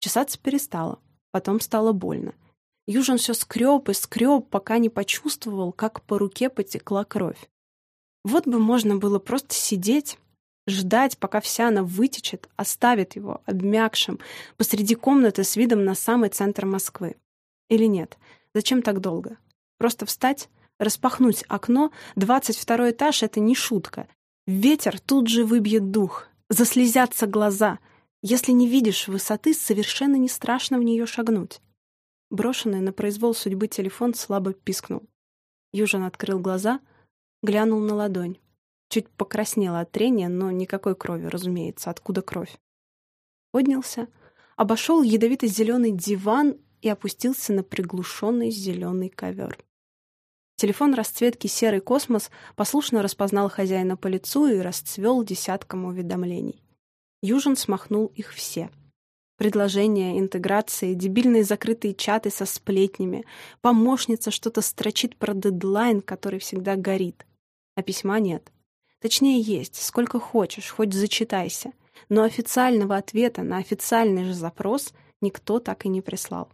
Чесаться перестало, потом стало больно. Южин все скреб и скреб, пока не почувствовал, как по руке потекла кровь. Вот бы можно было просто сидеть, ждать, пока вся она вытечет, оставит его обмякшим посреди комнаты с видом на самый центр Москвы. Или нет? Зачем так долго? Просто встать, распахнуть окно, 22 этаж — это не шутка. Ветер тут же выбьет дух, заслезятся глаза. Если не видишь высоты, совершенно не страшно в нее шагнуть. Брошенный на произвол судьбы телефон слабо пискнул. Южин открыл глаза, глянул на ладонь. Чуть покраснела от трения, но никакой крови, разумеется. Откуда кровь? Поднялся, обошел ядовито-зеленый диван и опустился на приглушенный зеленый ковер. Телефон расцветки «Серый космос» послушно распознал хозяина по лицу и расцвел десятком уведомлений. Южин смахнул их все. Предложения, интеграции, дебильные закрытые чаты со сплетнями, помощница что-то строчит про дедлайн, который всегда горит. А письма нет. Точнее, есть, сколько хочешь, хоть зачитайся. Но официального ответа на официальный же запрос никто так и не прислал.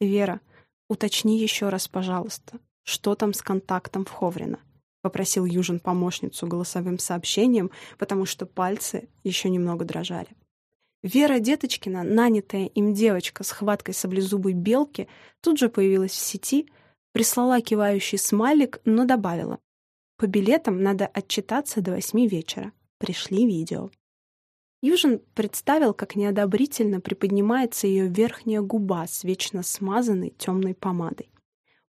«Вера, уточни еще раз, пожалуйста, что там с контактом в Ховрина?» — попросил Южин помощницу голосовым сообщением, потому что пальцы еще немного дрожали. Вера Деточкина, нанятая им девочка с хваткой саблезубой белки, тут же появилась в сети, прислала кивающий смайлик, но добавила. По билетам надо отчитаться до восьми вечера. Пришли видео. Южин представил, как неодобрительно приподнимается ее верхняя губа с вечно смазанной темной помадой.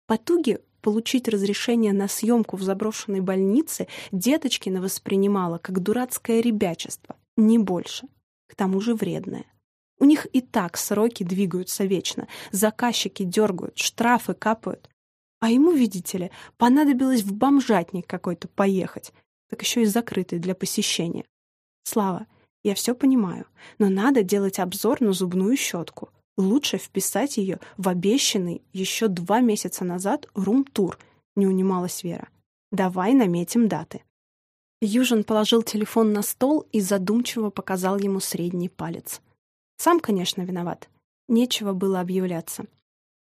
Потуги получить разрешение на съемку в заброшенной больнице Деточкина воспринимала как дурацкое ребячество, не больше. К тому же вредное. У них и так сроки двигаются вечно, заказчики дергают, штрафы капают. А ему, видите ли, понадобилось в бомжатник какой-то поехать, так еще и закрытый для посещения. Слава, я все понимаю, но надо делать обзор на зубную щетку. Лучше вписать ее в обещанный еще два месяца назад рум-тур, не унималась Вера. Давай наметим даты. Южин положил телефон на стол и задумчиво показал ему средний палец. Сам, конечно, виноват. Нечего было объявляться.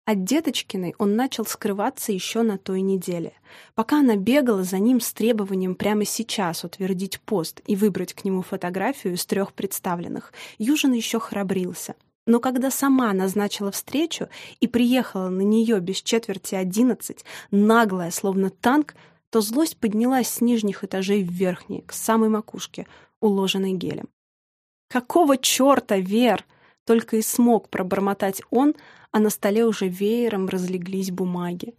От Деточкиной он начал скрываться еще на той неделе. Пока она бегала за ним с требованием прямо сейчас утвердить пост и выбрать к нему фотографию из трех представленных, Южин еще храбрился. Но когда сама назначила встречу и приехала на нее без четверти одиннадцать, наглая, словно танк, то злость поднялась с нижних этажей в верхние, к самой макушке, уложенной гелем. «Какого черта, Вер?» Только и смог пробормотать он, а на столе уже веером разлеглись бумаги.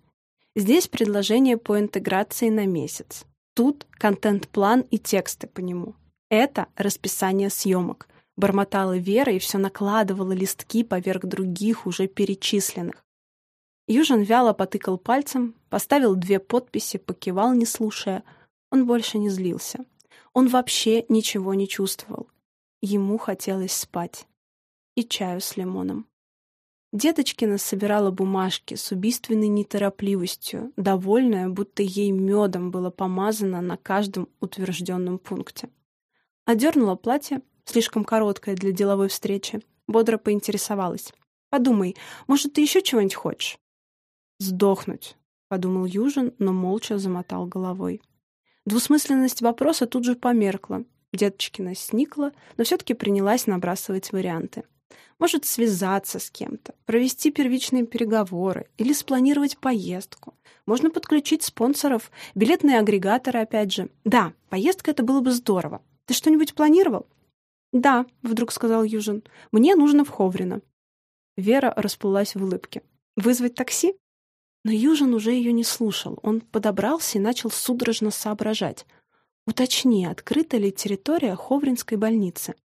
Здесь предложение по интеграции на месяц. Тут контент-план и тексты по нему. Это расписание съемок. Бормотала Вера и все накладывала листки поверх других, уже перечисленных. Южин вяло потыкал пальцем, поставил две подписи, покивал, не слушая. Он больше не злился. Он вообще ничего не чувствовал. Ему хотелось спать. И чаю с лимоном. Деточкина собирала бумажки с убийственной неторопливостью, довольная, будто ей медом было помазано на каждом утвержденном пункте. Одернула платье, слишком короткое для деловой встречи, бодро поинтересовалась. «Подумай, может, ты еще чего-нибудь хочешь?» «Сдохнуть», — подумал Южин, но молча замотал головой. Двусмысленность вопроса тут же померкла. Деточкина сникла, но все-таки принялась набрасывать варианты. Может связаться с кем-то, провести первичные переговоры или спланировать поездку. Можно подключить спонсоров, билетные агрегаторы опять же. Да, поездка это было бы здорово. Ты что-нибудь планировал? Да, вдруг сказал Южин. Мне нужно в Ховрино. Вера расплылась в улыбке. Вызвать такси? Но Южин уже ее не слушал. Он подобрался и начал судорожно соображать. Уточни, открыта ли территория Ховринской больницы.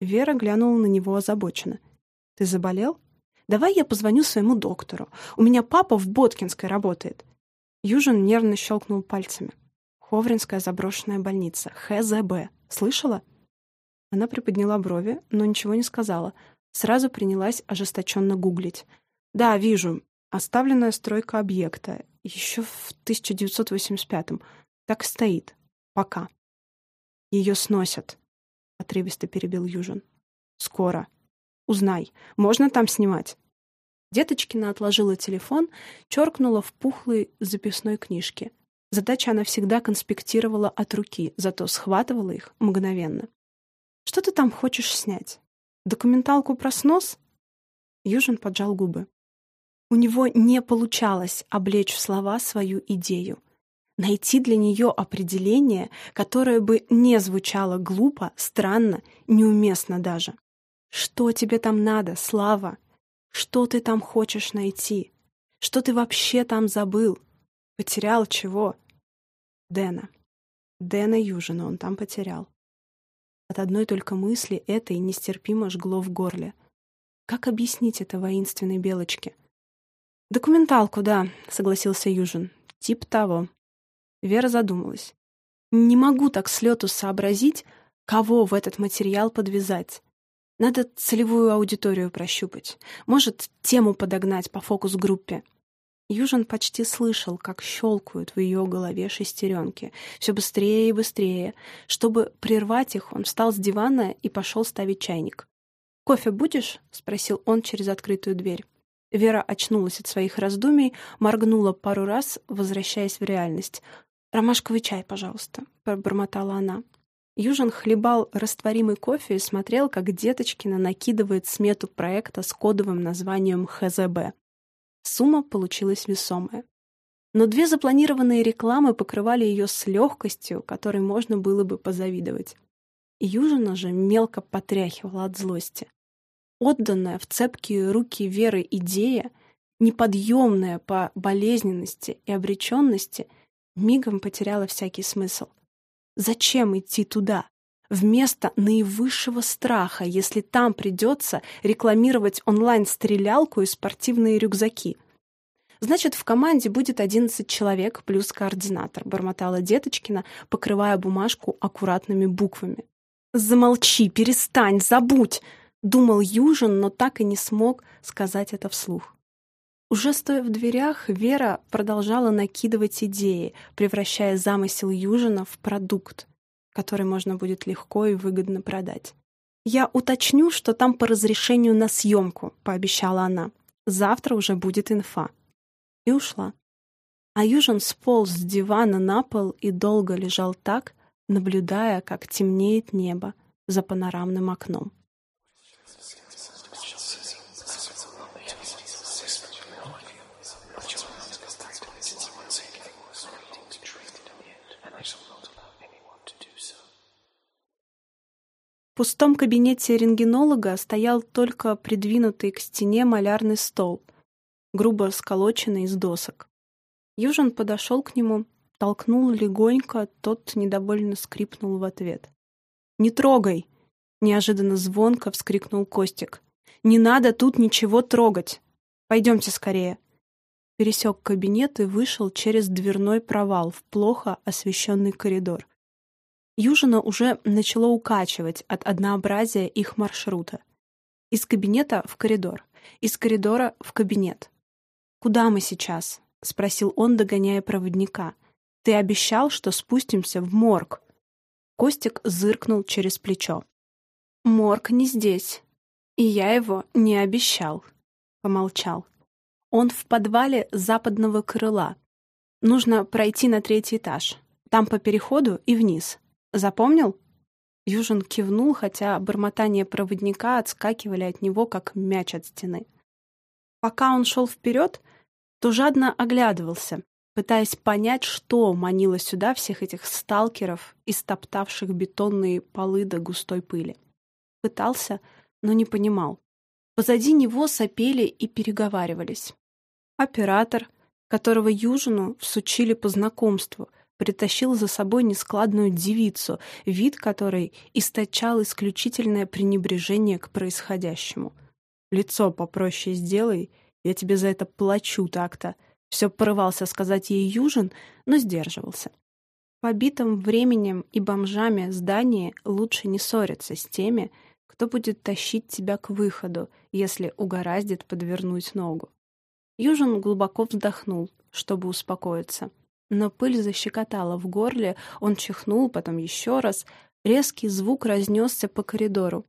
Вера глянула на него озабоченно. «Ты заболел? Давай я позвоню своему доктору. У меня папа в Боткинской работает». Южин нервно щелкнул пальцами. «Ховринская заброшенная больница. ХЗБ. Слышала?» Она приподняла брови, но ничего не сказала. Сразу принялась ожесточенно гуглить. Да, вижу. Оставленная стройка объекта. Еще в 1985-м. Так стоит. Пока. Ее сносят. Отрывисто перебил Южин. Скоро. Узнай. Можно там снимать? Деточкина отложила телефон, черкнула в пухлой записной книжке. Задача она всегда конспектировала от руки, зато схватывала их мгновенно. «Что ты там хочешь снять? Документалку про снос?» Южин поджал губы. У него не получалось облечь в слова свою идею. Найти для нее определение, которое бы не звучало глупо, странно, неуместно даже. «Что тебе там надо, Слава? Что ты там хочешь найти? Что ты вообще там забыл? Потерял чего?» Дэна. Дэна Южина он там потерял. От одной только мысли этой нестерпимо жгло в горле. Как объяснить это воинственной белочке? «Документалку, да», — согласился Южин. «Тип того». Вера задумалась. «Не могу так с лету сообразить, кого в этот материал подвязать. Надо целевую аудиторию прощупать. Может, тему подогнать по фокус-группе. Южин почти слышал, как щелкают в ее голове шестеренки. Все быстрее и быстрее. Чтобы прервать их, он встал с дивана и пошел ставить чайник. «Кофе будешь?» — спросил он через открытую дверь. Вера очнулась от своих раздумий, моргнула пару раз, возвращаясь в реальность. «Ромашковый чай, пожалуйста», — пробормотала она. Южин хлебал растворимый кофе и смотрел, как Деточкина накидывает смету проекта с кодовым названием ХЗБ. Сумма получилась весомая. Но две запланированные рекламы покрывали ее с легкостью, которой можно было бы позавидовать. Южина же мелко потряхивала от злости. Отданная в цепкие руки Веры идея, неподъемная по болезненности и обреченности, мигом потеряла всякий смысл. Зачем идти туда? Вместо наивысшего страха, если там придется рекламировать онлайн-стрелялку и спортивные рюкзаки. Значит, в команде будет 11 человек плюс координатор, бормотала Деточкина, покрывая бумажку аккуратными буквами. «Замолчи, перестань, забудь!» — думал Южин, но так и не смог сказать это вслух. Уже стоя в дверях, Вера продолжала накидывать идеи, превращая замысел Южина в продукт который можно будет легко и выгодно продать. «Я уточню, что там по разрешению на съемку», — пообещала она. «Завтра уже будет инфа». И ушла. А Южин сполз с дивана на пол и долго лежал так, наблюдая, как темнеет небо за панорамным окном. В пустом кабинете рентгенолога стоял только придвинутый к стене малярный стол, грубо сколоченный из досок. Южин подошел к нему, толкнул легонько, тот недовольно скрипнул в ответ. «Не трогай!» — неожиданно звонко вскрикнул Костик. «Не надо тут ничего трогать! Пойдемте скорее!» Пересек кабинет и вышел через дверной провал в плохо освещенный коридор. Южина уже начало укачивать от однообразия их маршрута. Из кабинета в коридор, из коридора в кабинет. «Куда мы сейчас?» — спросил он, догоняя проводника. «Ты обещал, что спустимся в морг». Костик зыркнул через плечо. «Морг не здесь. И я его не обещал», — помолчал. «Он в подвале западного крыла. Нужно пройти на третий этаж. Там по переходу и вниз. Запомнил?» Южин кивнул, хотя бормотания проводника отскакивали от него, как мяч от стены. Пока он шел вперед, то жадно оглядывался, пытаясь понять, что манило сюда всех этих сталкеров, истоптавших бетонные полы до густой пыли. Пытался, но не понимал. Позади него сопели и переговаривались. Оператор, которого Южину всучили по знакомству — притащил за собой нескладную девицу, вид которой источал исключительное пренебрежение к происходящему. «Лицо попроще сделай, я тебе за это плачу так-то». Все порывался сказать ей Южин, но сдерживался. Побитым временем и бомжами здании лучше не ссориться с теми, кто будет тащить тебя к выходу, если угораздит подвернуть ногу. Южин глубоко вздохнул, чтобы успокоиться. Но пыль защекотала в горле, он чихнул, потом еще раз. Резкий звук разнесся по коридору.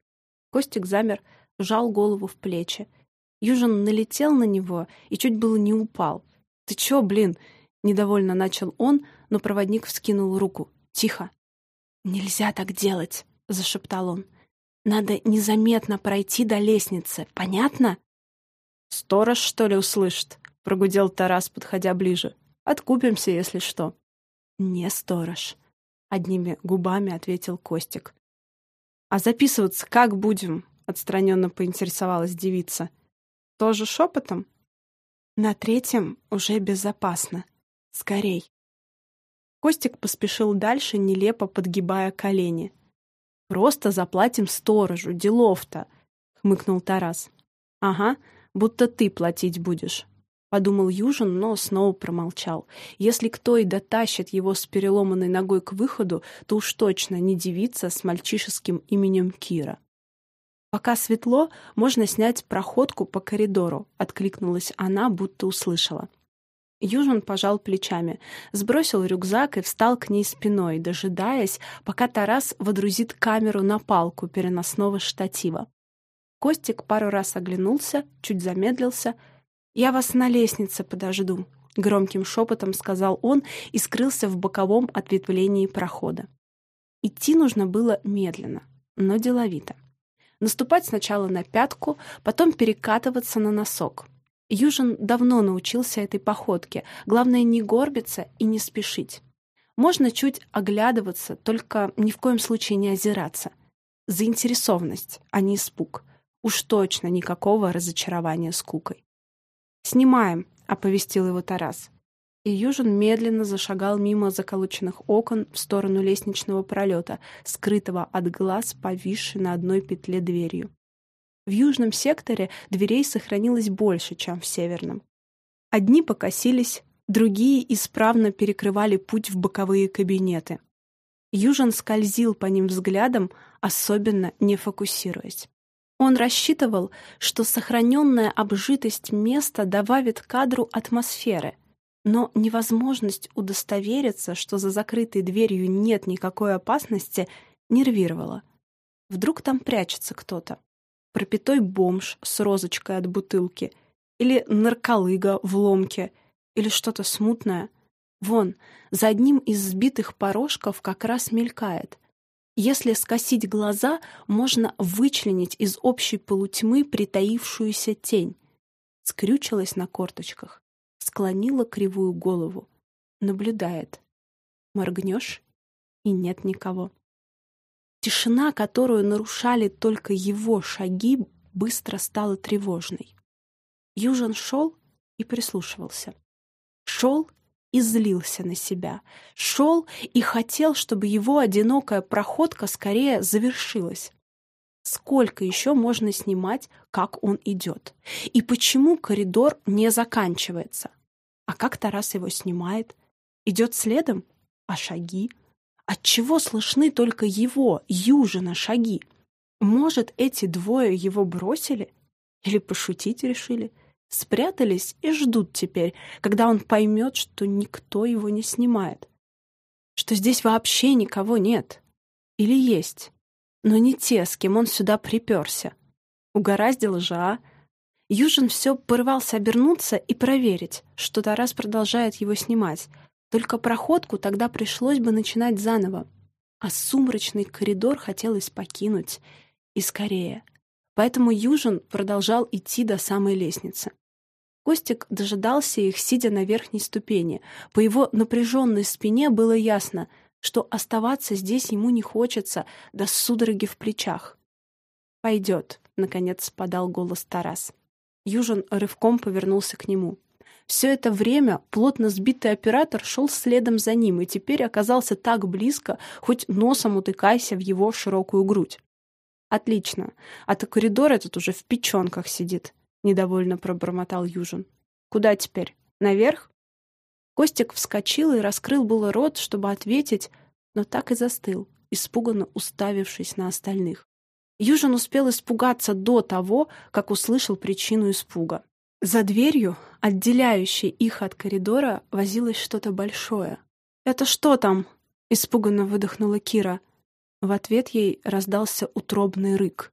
Костик замер, вжал голову в плечи. Южин налетел на него и чуть было не упал. «Ты чё, блин?» — недовольно начал он, но проводник вскинул руку. «Тихо!» «Нельзя так делать!» — зашептал он. «Надо незаметно пройти до лестницы, понятно?» «Сторож, что ли, услышит?» — прогудел Тарас, подходя ближе. «Откупимся, если что». «Не сторож», — одними губами ответил Костик. «А записываться как будем?» — отстраненно поинтересовалась девица. «Тоже шепотом?» «На третьем уже безопасно. Скорей». Костик поспешил дальше, нелепо подгибая колени. «Просто заплатим сторожу, делов-то», — хмыкнул Тарас. «Ага, будто ты платить будешь», — подумал Южин, но снова промолчал. Если кто и дотащит его с переломанной ногой к выходу, то уж точно не девица с мальчишеским именем Кира. «Пока светло, можно снять проходку по коридору», — откликнулась она, будто услышала. Южин пожал плечами, сбросил рюкзак и встал к ней спиной, дожидаясь, пока Тарас водрузит камеру на палку переносного штатива. Костик пару раз оглянулся, чуть замедлился. «Я вас на лестнице подожду», — громким шепотом сказал он и скрылся в боковом ответвлении прохода. Идти нужно было медленно, но деловито. Наступать сначала на пятку, потом перекатываться на носок. Южин давно научился этой походке. Главное не горбиться и не спешить. Можно чуть оглядываться, только ни в коем случае не озираться. Заинтересованность, а не испуг. Уж точно никакого разочарования скукой. «Снимаем», — оповестил его Тарас и Южин медленно зашагал мимо заколоченных окон в сторону лестничного пролета, скрытого от глаз, повисшей на одной петле дверью. В южном секторе дверей сохранилось больше, чем в северном. Одни покосились, другие исправно перекрывали путь в боковые кабинеты. Южин скользил по ним взглядом, особенно не фокусируясь. Он рассчитывал, что сохраненная обжитость места добавит кадру атмосферы — но невозможность удостовериться, что за закрытой дверью нет никакой опасности, нервировала. Вдруг там прячется кто-то. Пропитой бомж с розочкой от бутылки. Или нарколыга в ломке. Или что-то смутное. Вон, за одним из сбитых порожков как раз мелькает. Если скосить глаза, можно вычленить из общей полутьмы притаившуюся тень. Скрючилась на корточках склонила кривую голову. Наблюдает. Моргнешь — и нет никого. Тишина, которую нарушали только его шаги, быстро стала тревожной. Южин шел и прислушивался. Шел и злился на себя. Шел и хотел, чтобы его одинокая проходка скорее завершилась. Сколько еще можно снимать, как он идет? И почему коридор не заканчивается? А как Тарас его снимает? Идет следом? А шаги? Отчего слышны только его, Южина, шаги? Может, эти двое его бросили? Или пошутить решили? Спрятались и ждут теперь, когда он поймет, что никто его не снимает. Что здесь вообще никого нет. Или есть? но не те, с кем он сюда приперся. Угораздило же, а? Южин все порывался обернуться и проверить, что Тарас продолжает его снимать. Только проходку тогда пришлось бы начинать заново. А сумрачный коридор хотелось покинуть. И скорее. Поэтому Южин продолжал идти до самой лестницы. Костик дожидался их, сидя на верхней ступени. По его напряженной спине было ясно — что оставаться здесь ему не хочется, до судороги в плечах. «Пойдет», — наконец подал голос Тарас. Южин рывком повернулся к нему. Все это время плотно сбитый оператор шел следом за ним и теперь оказался так близко, хоть носом утыкайся в его широкую грудь. «Отлично, а то коридор этот уже в печенках сидит», — недовольно пробормотал Южин. «Куда теперь? Наверх?» Костик вскочил и раскрыл было рот, чтобы ответить, но так и застыл, испуганно уставившись на остальных. Южин успел испугаться до того, как услышал причину испуга. За дверью, отделяющей их от коридора, возилось что-то большое. «Это что там?» — испуганно выдохнула Кира. В ответ ей раздался утробный рык.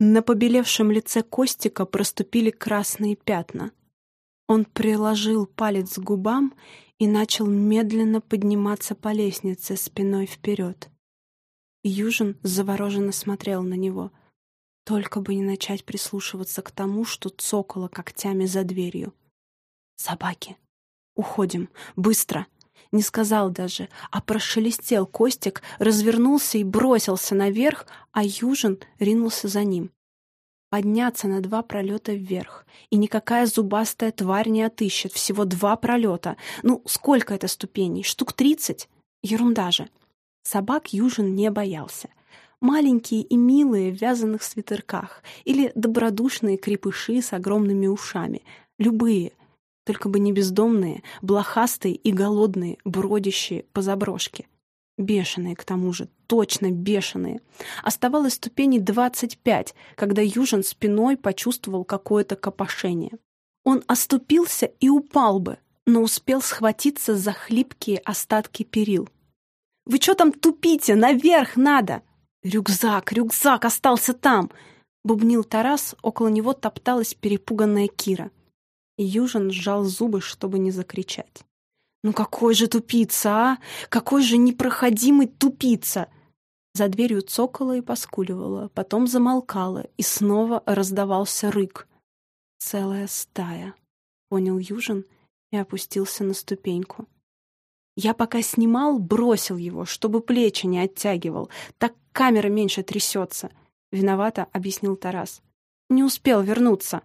На побелевшем лице Костика проступили красные пятна. Он приложил палец к губам и начал медленно подниматься по лестнице спиной вперед. Южин завороженно смотрел на него. Только бы не начать прислушиваться к тому, что цокало когтями за дверью. «Собаки! Уходим! Быстро!» Не сказал даже, а прошелестел Костик, развернулся и бросился наверх, а Южин ринулся за ним. Подняться на два пролета вверх. И никакая зубастая тварь не отыщет. Всего два пролета. Ну, сколько это ступеней? Штук тридцать? Ерунда же. Собак Южин не боялся. Маленькие и милые в вязаных свитерках или добродушные крепыши с огромными ушами. Любые. Только бы не бездомные, блохастые и голодные, бродящие по заброшке. Бешеные, к тому же, точно бешеные. Оставалось ступеней двадцать пять, когда Южин спиной почувствовал какое-то копошение. Он оступился и упал бы, но успел схватиться за хлипкие остатки перил. «Вы что там тупите? Наверх надо!» «Рюкзак, рюкзак остался там!» — бубнил Тарас, около него топталась перепуганная Кира. Южин сжал зубы, чтобы не закричать. «Ну какой же тупица, а? Какой же непроходимый тупица!» За дверью цокала и поскуливала, потом замолкала, и снова раздавался рык. «Целая стая», — понял Южин и опустился на ступеньку. Я пока снимал, бросил его, чтобы плечи не оттягивал. Так камера меньше трясется. Виновато объяснил Тарас. Не успел вернуться.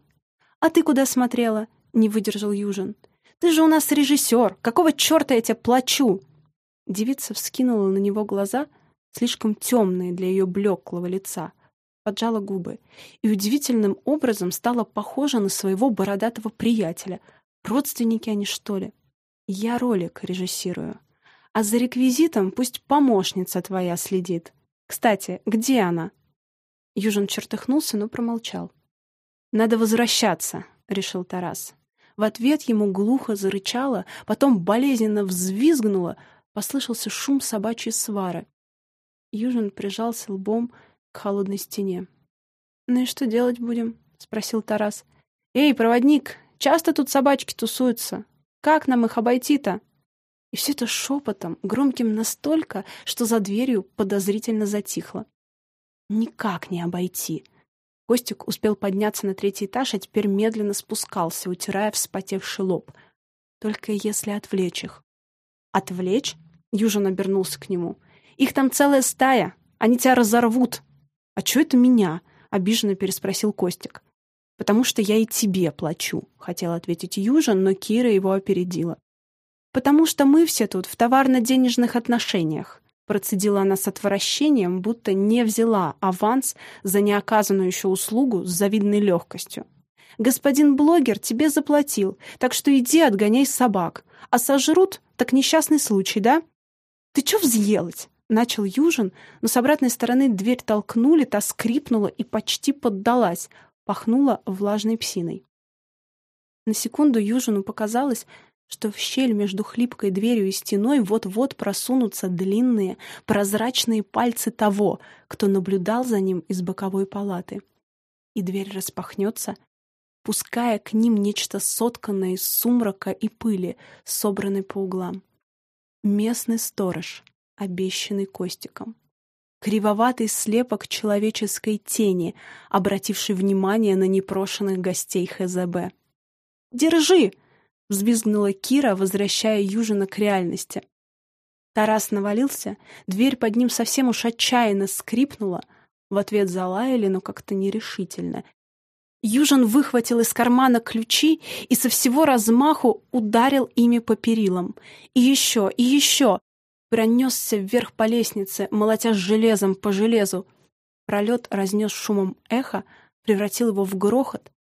А ты куда смотрела? Не выдержал Южин. Ты же у нас режиссер. Какого черта я тебе плачу?» Девица вскинула на него глаза, слишком темные для ее блеклого лица, поджала губы и удивительным образом стала похожа на своего бородатого приятеля. Родственники они, что ли? Я ролик режиссирую. А за реквизитом пусть помощница твоя следит. Кстати, где она?» Южин чертыхнулся, но промолчал. «Надо возвращаться», — решил Тарас. В ответ ему глухо зарычало, потом болезненно взвизгнуло, послышался шум собачьей свары. Южин прижался лбом к холодной стене. «Ну и что делать будем?» — спросил Тарас. «Эй, проводник, часто тут собачки тусуются. Как нам их обойти-то?» И все это шепотом, громким настолько, что за дверью подозрительно затихло. «Никак не обойти», Костик успел подняться на третий этаж, а теперь медленно спускался, утирая вспотевший лоб. Только если отвлечь их. «Отвлечь?» — Южин обернулся к нему. «Их там целая стая! Они тебя разорвут!» «А чё это меня?» — обиженно переспросил Костик. «Потому что я и тебе плачу», — хотел ответить Южин, но Кира его опередила. «Потому что мы все тут в товарно-денежных отношениях. Процедила она с отвращением, будто не взяла аванс за неоказанную еще услугу с завидной легкостью. «Господин блогер тебе заплатил, так что иди отгоняй собак. А сожрут, так несчастный случай, да?» «Ты что взъелать?» — начал Южин, но с обратной стороны дверь толкнули, та скрипнула и почти поддалась, пахнула влажной псиной. На секунду Южину показалось, что в щель между хлипкой дверью и стеной вот-вот просунутся длинные, прозрачные пальцы того, кто наблюдал за ним из боковой палаты. И дверь распахнется, пуская к ним нечто сотканное из сумрака и пыли, собранной по углам. Местный сторож, обещанный Костиком. Кривоватый слепок человеческой тени, обративший внимание на непрошенных гостей ХЗБ. «Держи!» Взвизгнула Кира, возвращая Южина к реальности. Тарас навалился, дверь под ним совсем уж отчаянно скрипнула. В ответ залаяли, но как-то нерешительно. Южин выхватил из кармана ключи и со всего размаху ударил ими по перилам. И еще, и еще. Пронесся вверх по лестнице, молотя железом по железу. Пролет разнес шумом эхо, превратил его в грохот,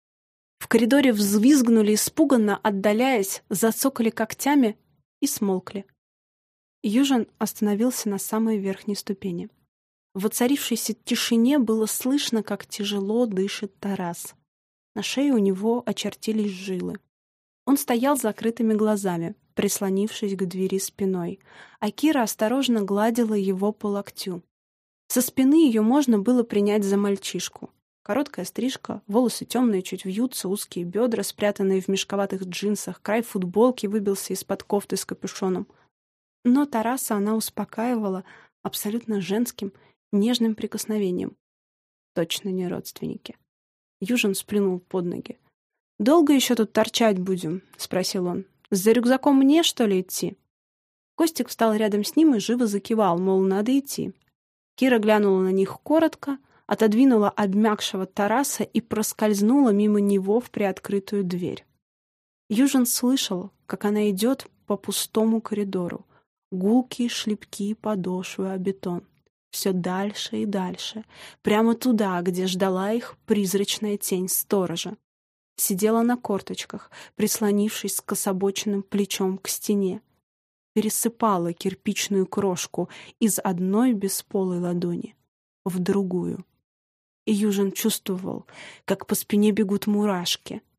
в коридоре взвизгнули испуганно, отдаляясь, зацокали когтями и смолкли. Южин остановился на самой верхней ступени. В воцарившейся тишине было слышно, как тяжело дышит Тарас. На шее у него очертились жилы. Он стоял с закрытыми глазами, прислонившись к двери спиной, а Кира осторожно гладила его по локтю. Со спины ее можно было принять за мальчишку. Короткая стрижка, волосы темные, чуть вьются, узкие бедра, спрятанные в мешковатых джинсах, край футболки выбился из-под кофты с капюшоном. Но Тараса она успокаивала абсолютно женским, нежным прикосновением. Точно не родственники. Южин сплюнул под ноги. «Долго еще тут торчать будем?» — спросил он. «За рюкзаком мне, что ли, идти?» Костик встал рядом с ним и живо закивал, мол, надо идти. Кира глянула на них коротко, отодвинула обмякшего Тараса и проскользнула мимо него в приоткрытую дверь. Южин слышал, как она идет по пустому коридору. Гулкие шлепки подошвы о бетон. Все дальше и дальше, прямо туда, где ждала их призрачная тень сторожа. Сидела на корточках, прислонившись с кособоченным плечом к стене. Пересыпала кирпичную крошку из одной бесполой ладони в другую. И Южин чувствовал, как по спине бегут мурашки —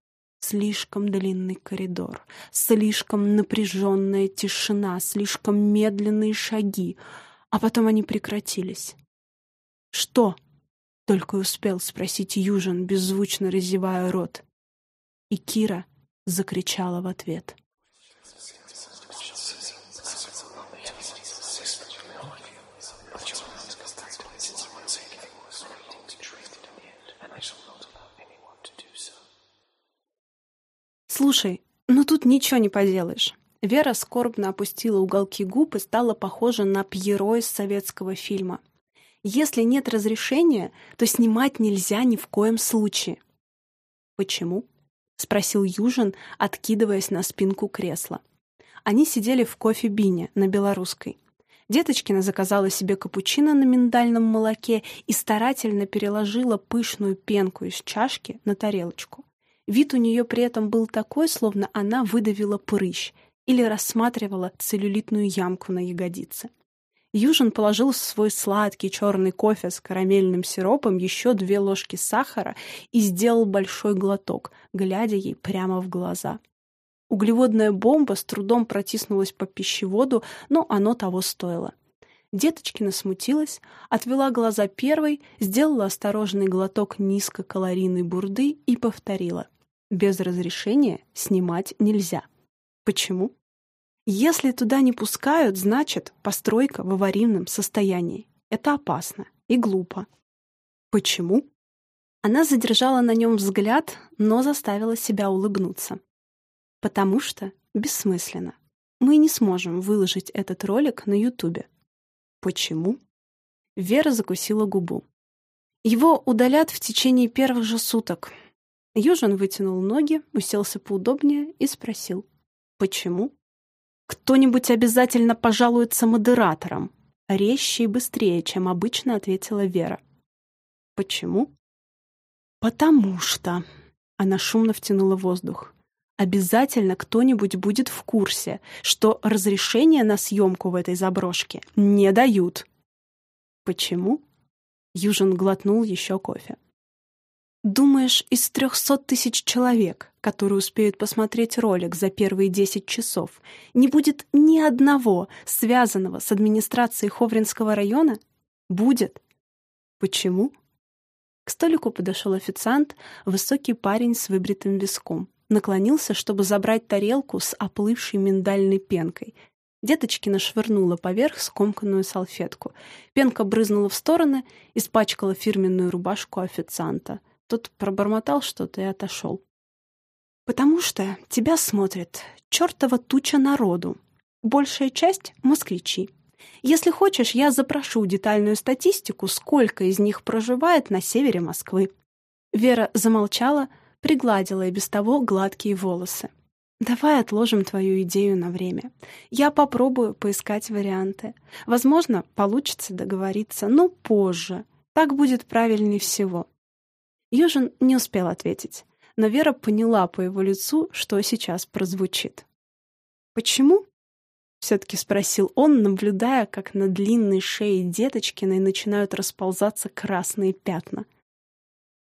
Слишком длинный коридор, слишком напряженная тишина, слишком медленные шаги, а потом они прекратились. «Что?» — только успел спросить Южин, беззвучно разевая рот. И Кира закричала в ответ. «Слушай, ну тут ничего не поделаешь». Вера скорбно опустила уголки губ и стала похожа на Пьеро из советского фильма. «Если нет разрешения, то снимать нельзя ни в коем случае». «Почему?» — спросил Южин, откидываясь на спинку кресла. Они сидели в кофе-бине на Белорусской. Деточкина заказала себе капучино на миндальном молоке и старательно переложила пышную пенку из чашки на тарелочку. Вид у нее при этом был такой, словно она выдавила прыщ или рассматривала целлюлитную ямку на ягодице. Южин положил в свой сладкий черный кофе с карамельным сиропом еще две ложки сахара и сделал большой глоток, глядя ей прямо в глаза. Углеводная бомба с трудом протиснулась по пищеводу, но оно того стоило. Деточкина смутилась, отвела глаза первой, сделала осторожный глоток низкокалорийной бурды и повторила. Без разрешения снимать нельзя. Почему? Если туда не пускают, значит, постройка в аварийном состоянии. Это опасно и глупо. Почему? Она задержала на нем взгляд, но заставила себя улыбнуться. Потому что бессмысленно. Мы не сможем выложить этот ролик на Ютубе. Почему? Вера закусила губу. Его удалят в течение первых же суток, Южин вытянул ноги, уселся поудобнее и спросил. «Почему?» «Кто-нибудь обязательно пожалуется модератором», резче и быстрее, чем обычно ответила Вера. «Почему?» «Потому что...» Она шумно втянула воздух. «Обязательно кто-нибудь будет в курсе, что разрешение на съемку в этой заброшке не дают». «Почему?» Южин глотнул еще кофе. Думаешь, из трехсот тысяч человек, которые успеют посмотреть ролик за первые десять часов, не будет ни одного, связанного с администрацией Ховринского района? Будет. Почему? К столику подошел официант, высокий парень с выбритым виском. Наклонился, чтобы забрать тарелку с оплывшей миндальной пенкой. Деточкина швырнула поверх скомканную салфетку. Пенка брызнула в стороны, испачкала фирменную рубашку официанта — тот пробормотал что-то и отошел. «Потому что тебя смотрит чертова туча народу. Большая часть — москвичи. Если хочешь, я запрошу детальную статистику, сколько из них проживает на севере Москвы». Вера замолчала, пригладила и без того гладкие волосы. «Давай отложим твою идею на время. Я попробую поискать варианты. Возможно, получится договориться, но позже. Так будет правильнее всего. Южин не успел ответить, но Вера поняла по его лицу, что сейчас прозвучит. «Почему?» — все-таки спросил он, наблюдая, как на длинной шее Деточкиной начинают расползаться красные пятна.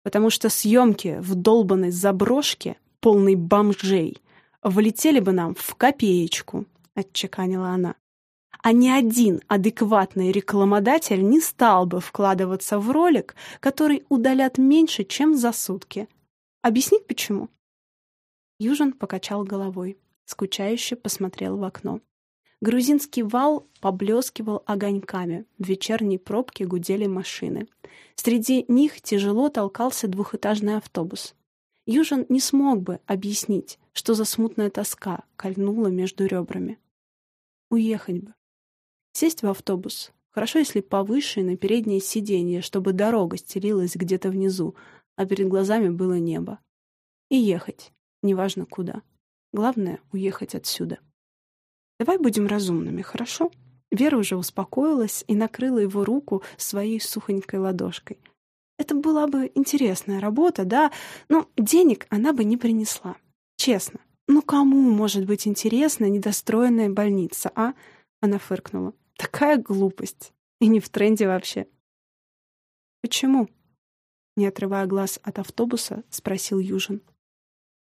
«Потому что съемки в долбанной заброшке, полной бомжей, влетели бы нам в копеечку», — отчеканила она. А ни один адекватный рекламодатель не стал бы вкладываться в ролик, который удалят меньше, чем за сутки. Объяснить почему? Южин покачал головой, скучающе посмотрел в окно. Грузинский вал поблескивал огоньками, в вечерней пробке гудели машины. Среди них тяжело толкался двухэтажный автобус. Южин не смог бы объяснить, что за смутная тоска кольнула между ребрами. Уехать бы. Сесть в автобус. Хорошо, если повыше на переднее сиденье, чтобы дорога стелилась где-то внизу, а перед глазами было небо. И ехать, неважно куда. Главное — уехать отсюда. Давай будем разумными, хорошо? Вера уже успокоилась и накрыла его руку своей сухонькой ладошкой. Это была бы интересная работа, да, но денег она бы не принесла. Честно. Ну кому может быть интересна недостроенная больница, а? Она фыркнула. Такая глупость. И не в тренде вообще. Почему? Не отрывая глаз от автобуса, спросил Южин.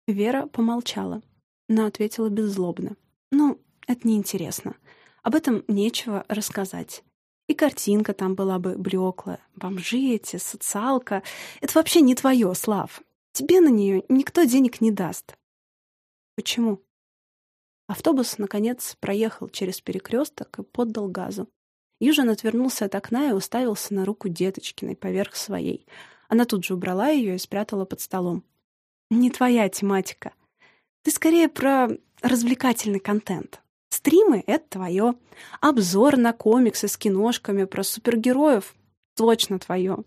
Вера помолчала, но ответила беззлобно. Ну, это неинтересно. Об этом нечего рассказать. И картинка там была бы блеклая. Бомжи эти, социалка. Это вообще не твое, Слав. Тебе на нее никто денег не даст. Почему? Автобус, наконец, проехал через перекресток и поддал газу. Южин отвернулся от окна и уставился на руку Деточкиной поверх своей. Она тут же убрала ее и спрятала под столом. «Не твоя тематика. Ты скорее про развлекательный контент. Стримы — это твое. Обзор на комиксы с киношками про супергероев — точно твое.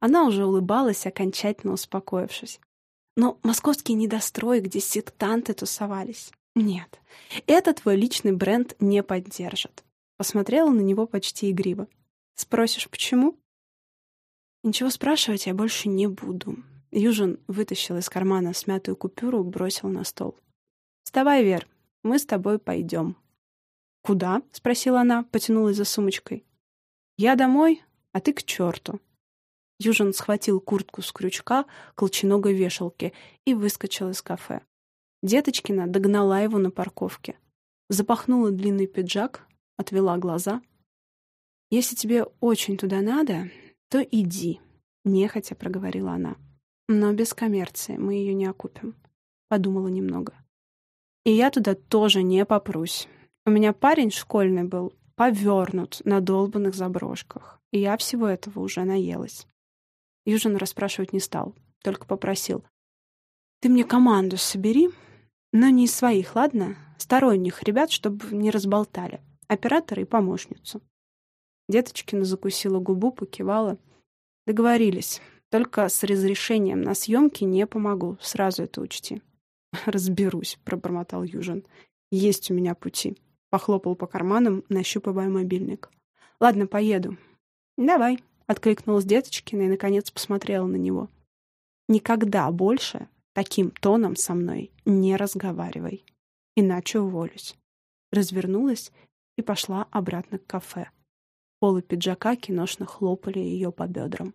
Она уже улыбалась, окончательно успокоившись. Но московский недострой, где сектанты тусовались. Нет, это твой личный бренд не поддержит. Посмотрела на него почти игриво. Спросишь, почему? Ничего спрашивать я больше не буду. Южин вытащил из кармана смятую купюру, бросил на стол. «Вставай, Вер, мы с тобой пойдем». «Куда?» — спросила она, потянулась за сумочкой. «Я домой, а ты к черту». Южин схватил куртку с крючка колченогой вешалки и выскочил из кафе. Деточкина догнала его на парковке. Запахнула длинный пиджак, отвела глаза. «Если тебе очень туда надо, то иди», — нехотя проговорила она. «Но без коммерции мы ее не окупим», — подумала немного. «И я туда тоже не попрусь. У меня парень школьный был, повернут на долбанных заброшках, и я всего этого уже наелась. Южин расспрашивать не стал, только попросил. «Ты мне команду собери, но не из своих, ладно? Сторонних ребят, чтобы не разболтали. Оператора и помощницу». Деточкина закусила губу, покивала. «Договорились. Только с разрешением на съемки не помогу. Сразу это учти». «Разберусь», — пробормотал Южин. «Есть у меня пути». Похлопал по карманам, нащупывая мобильник. «Ладно, поеду». «Давай», — откликнулась Деточкина и, наконец, посмотрела на него. «Никогда больше таким тоном со мной не разговаривай, иначе уволюсь». Развернулась и пошла обратно к кафе. Полы пиджака киношно хлопали ее по бедрам.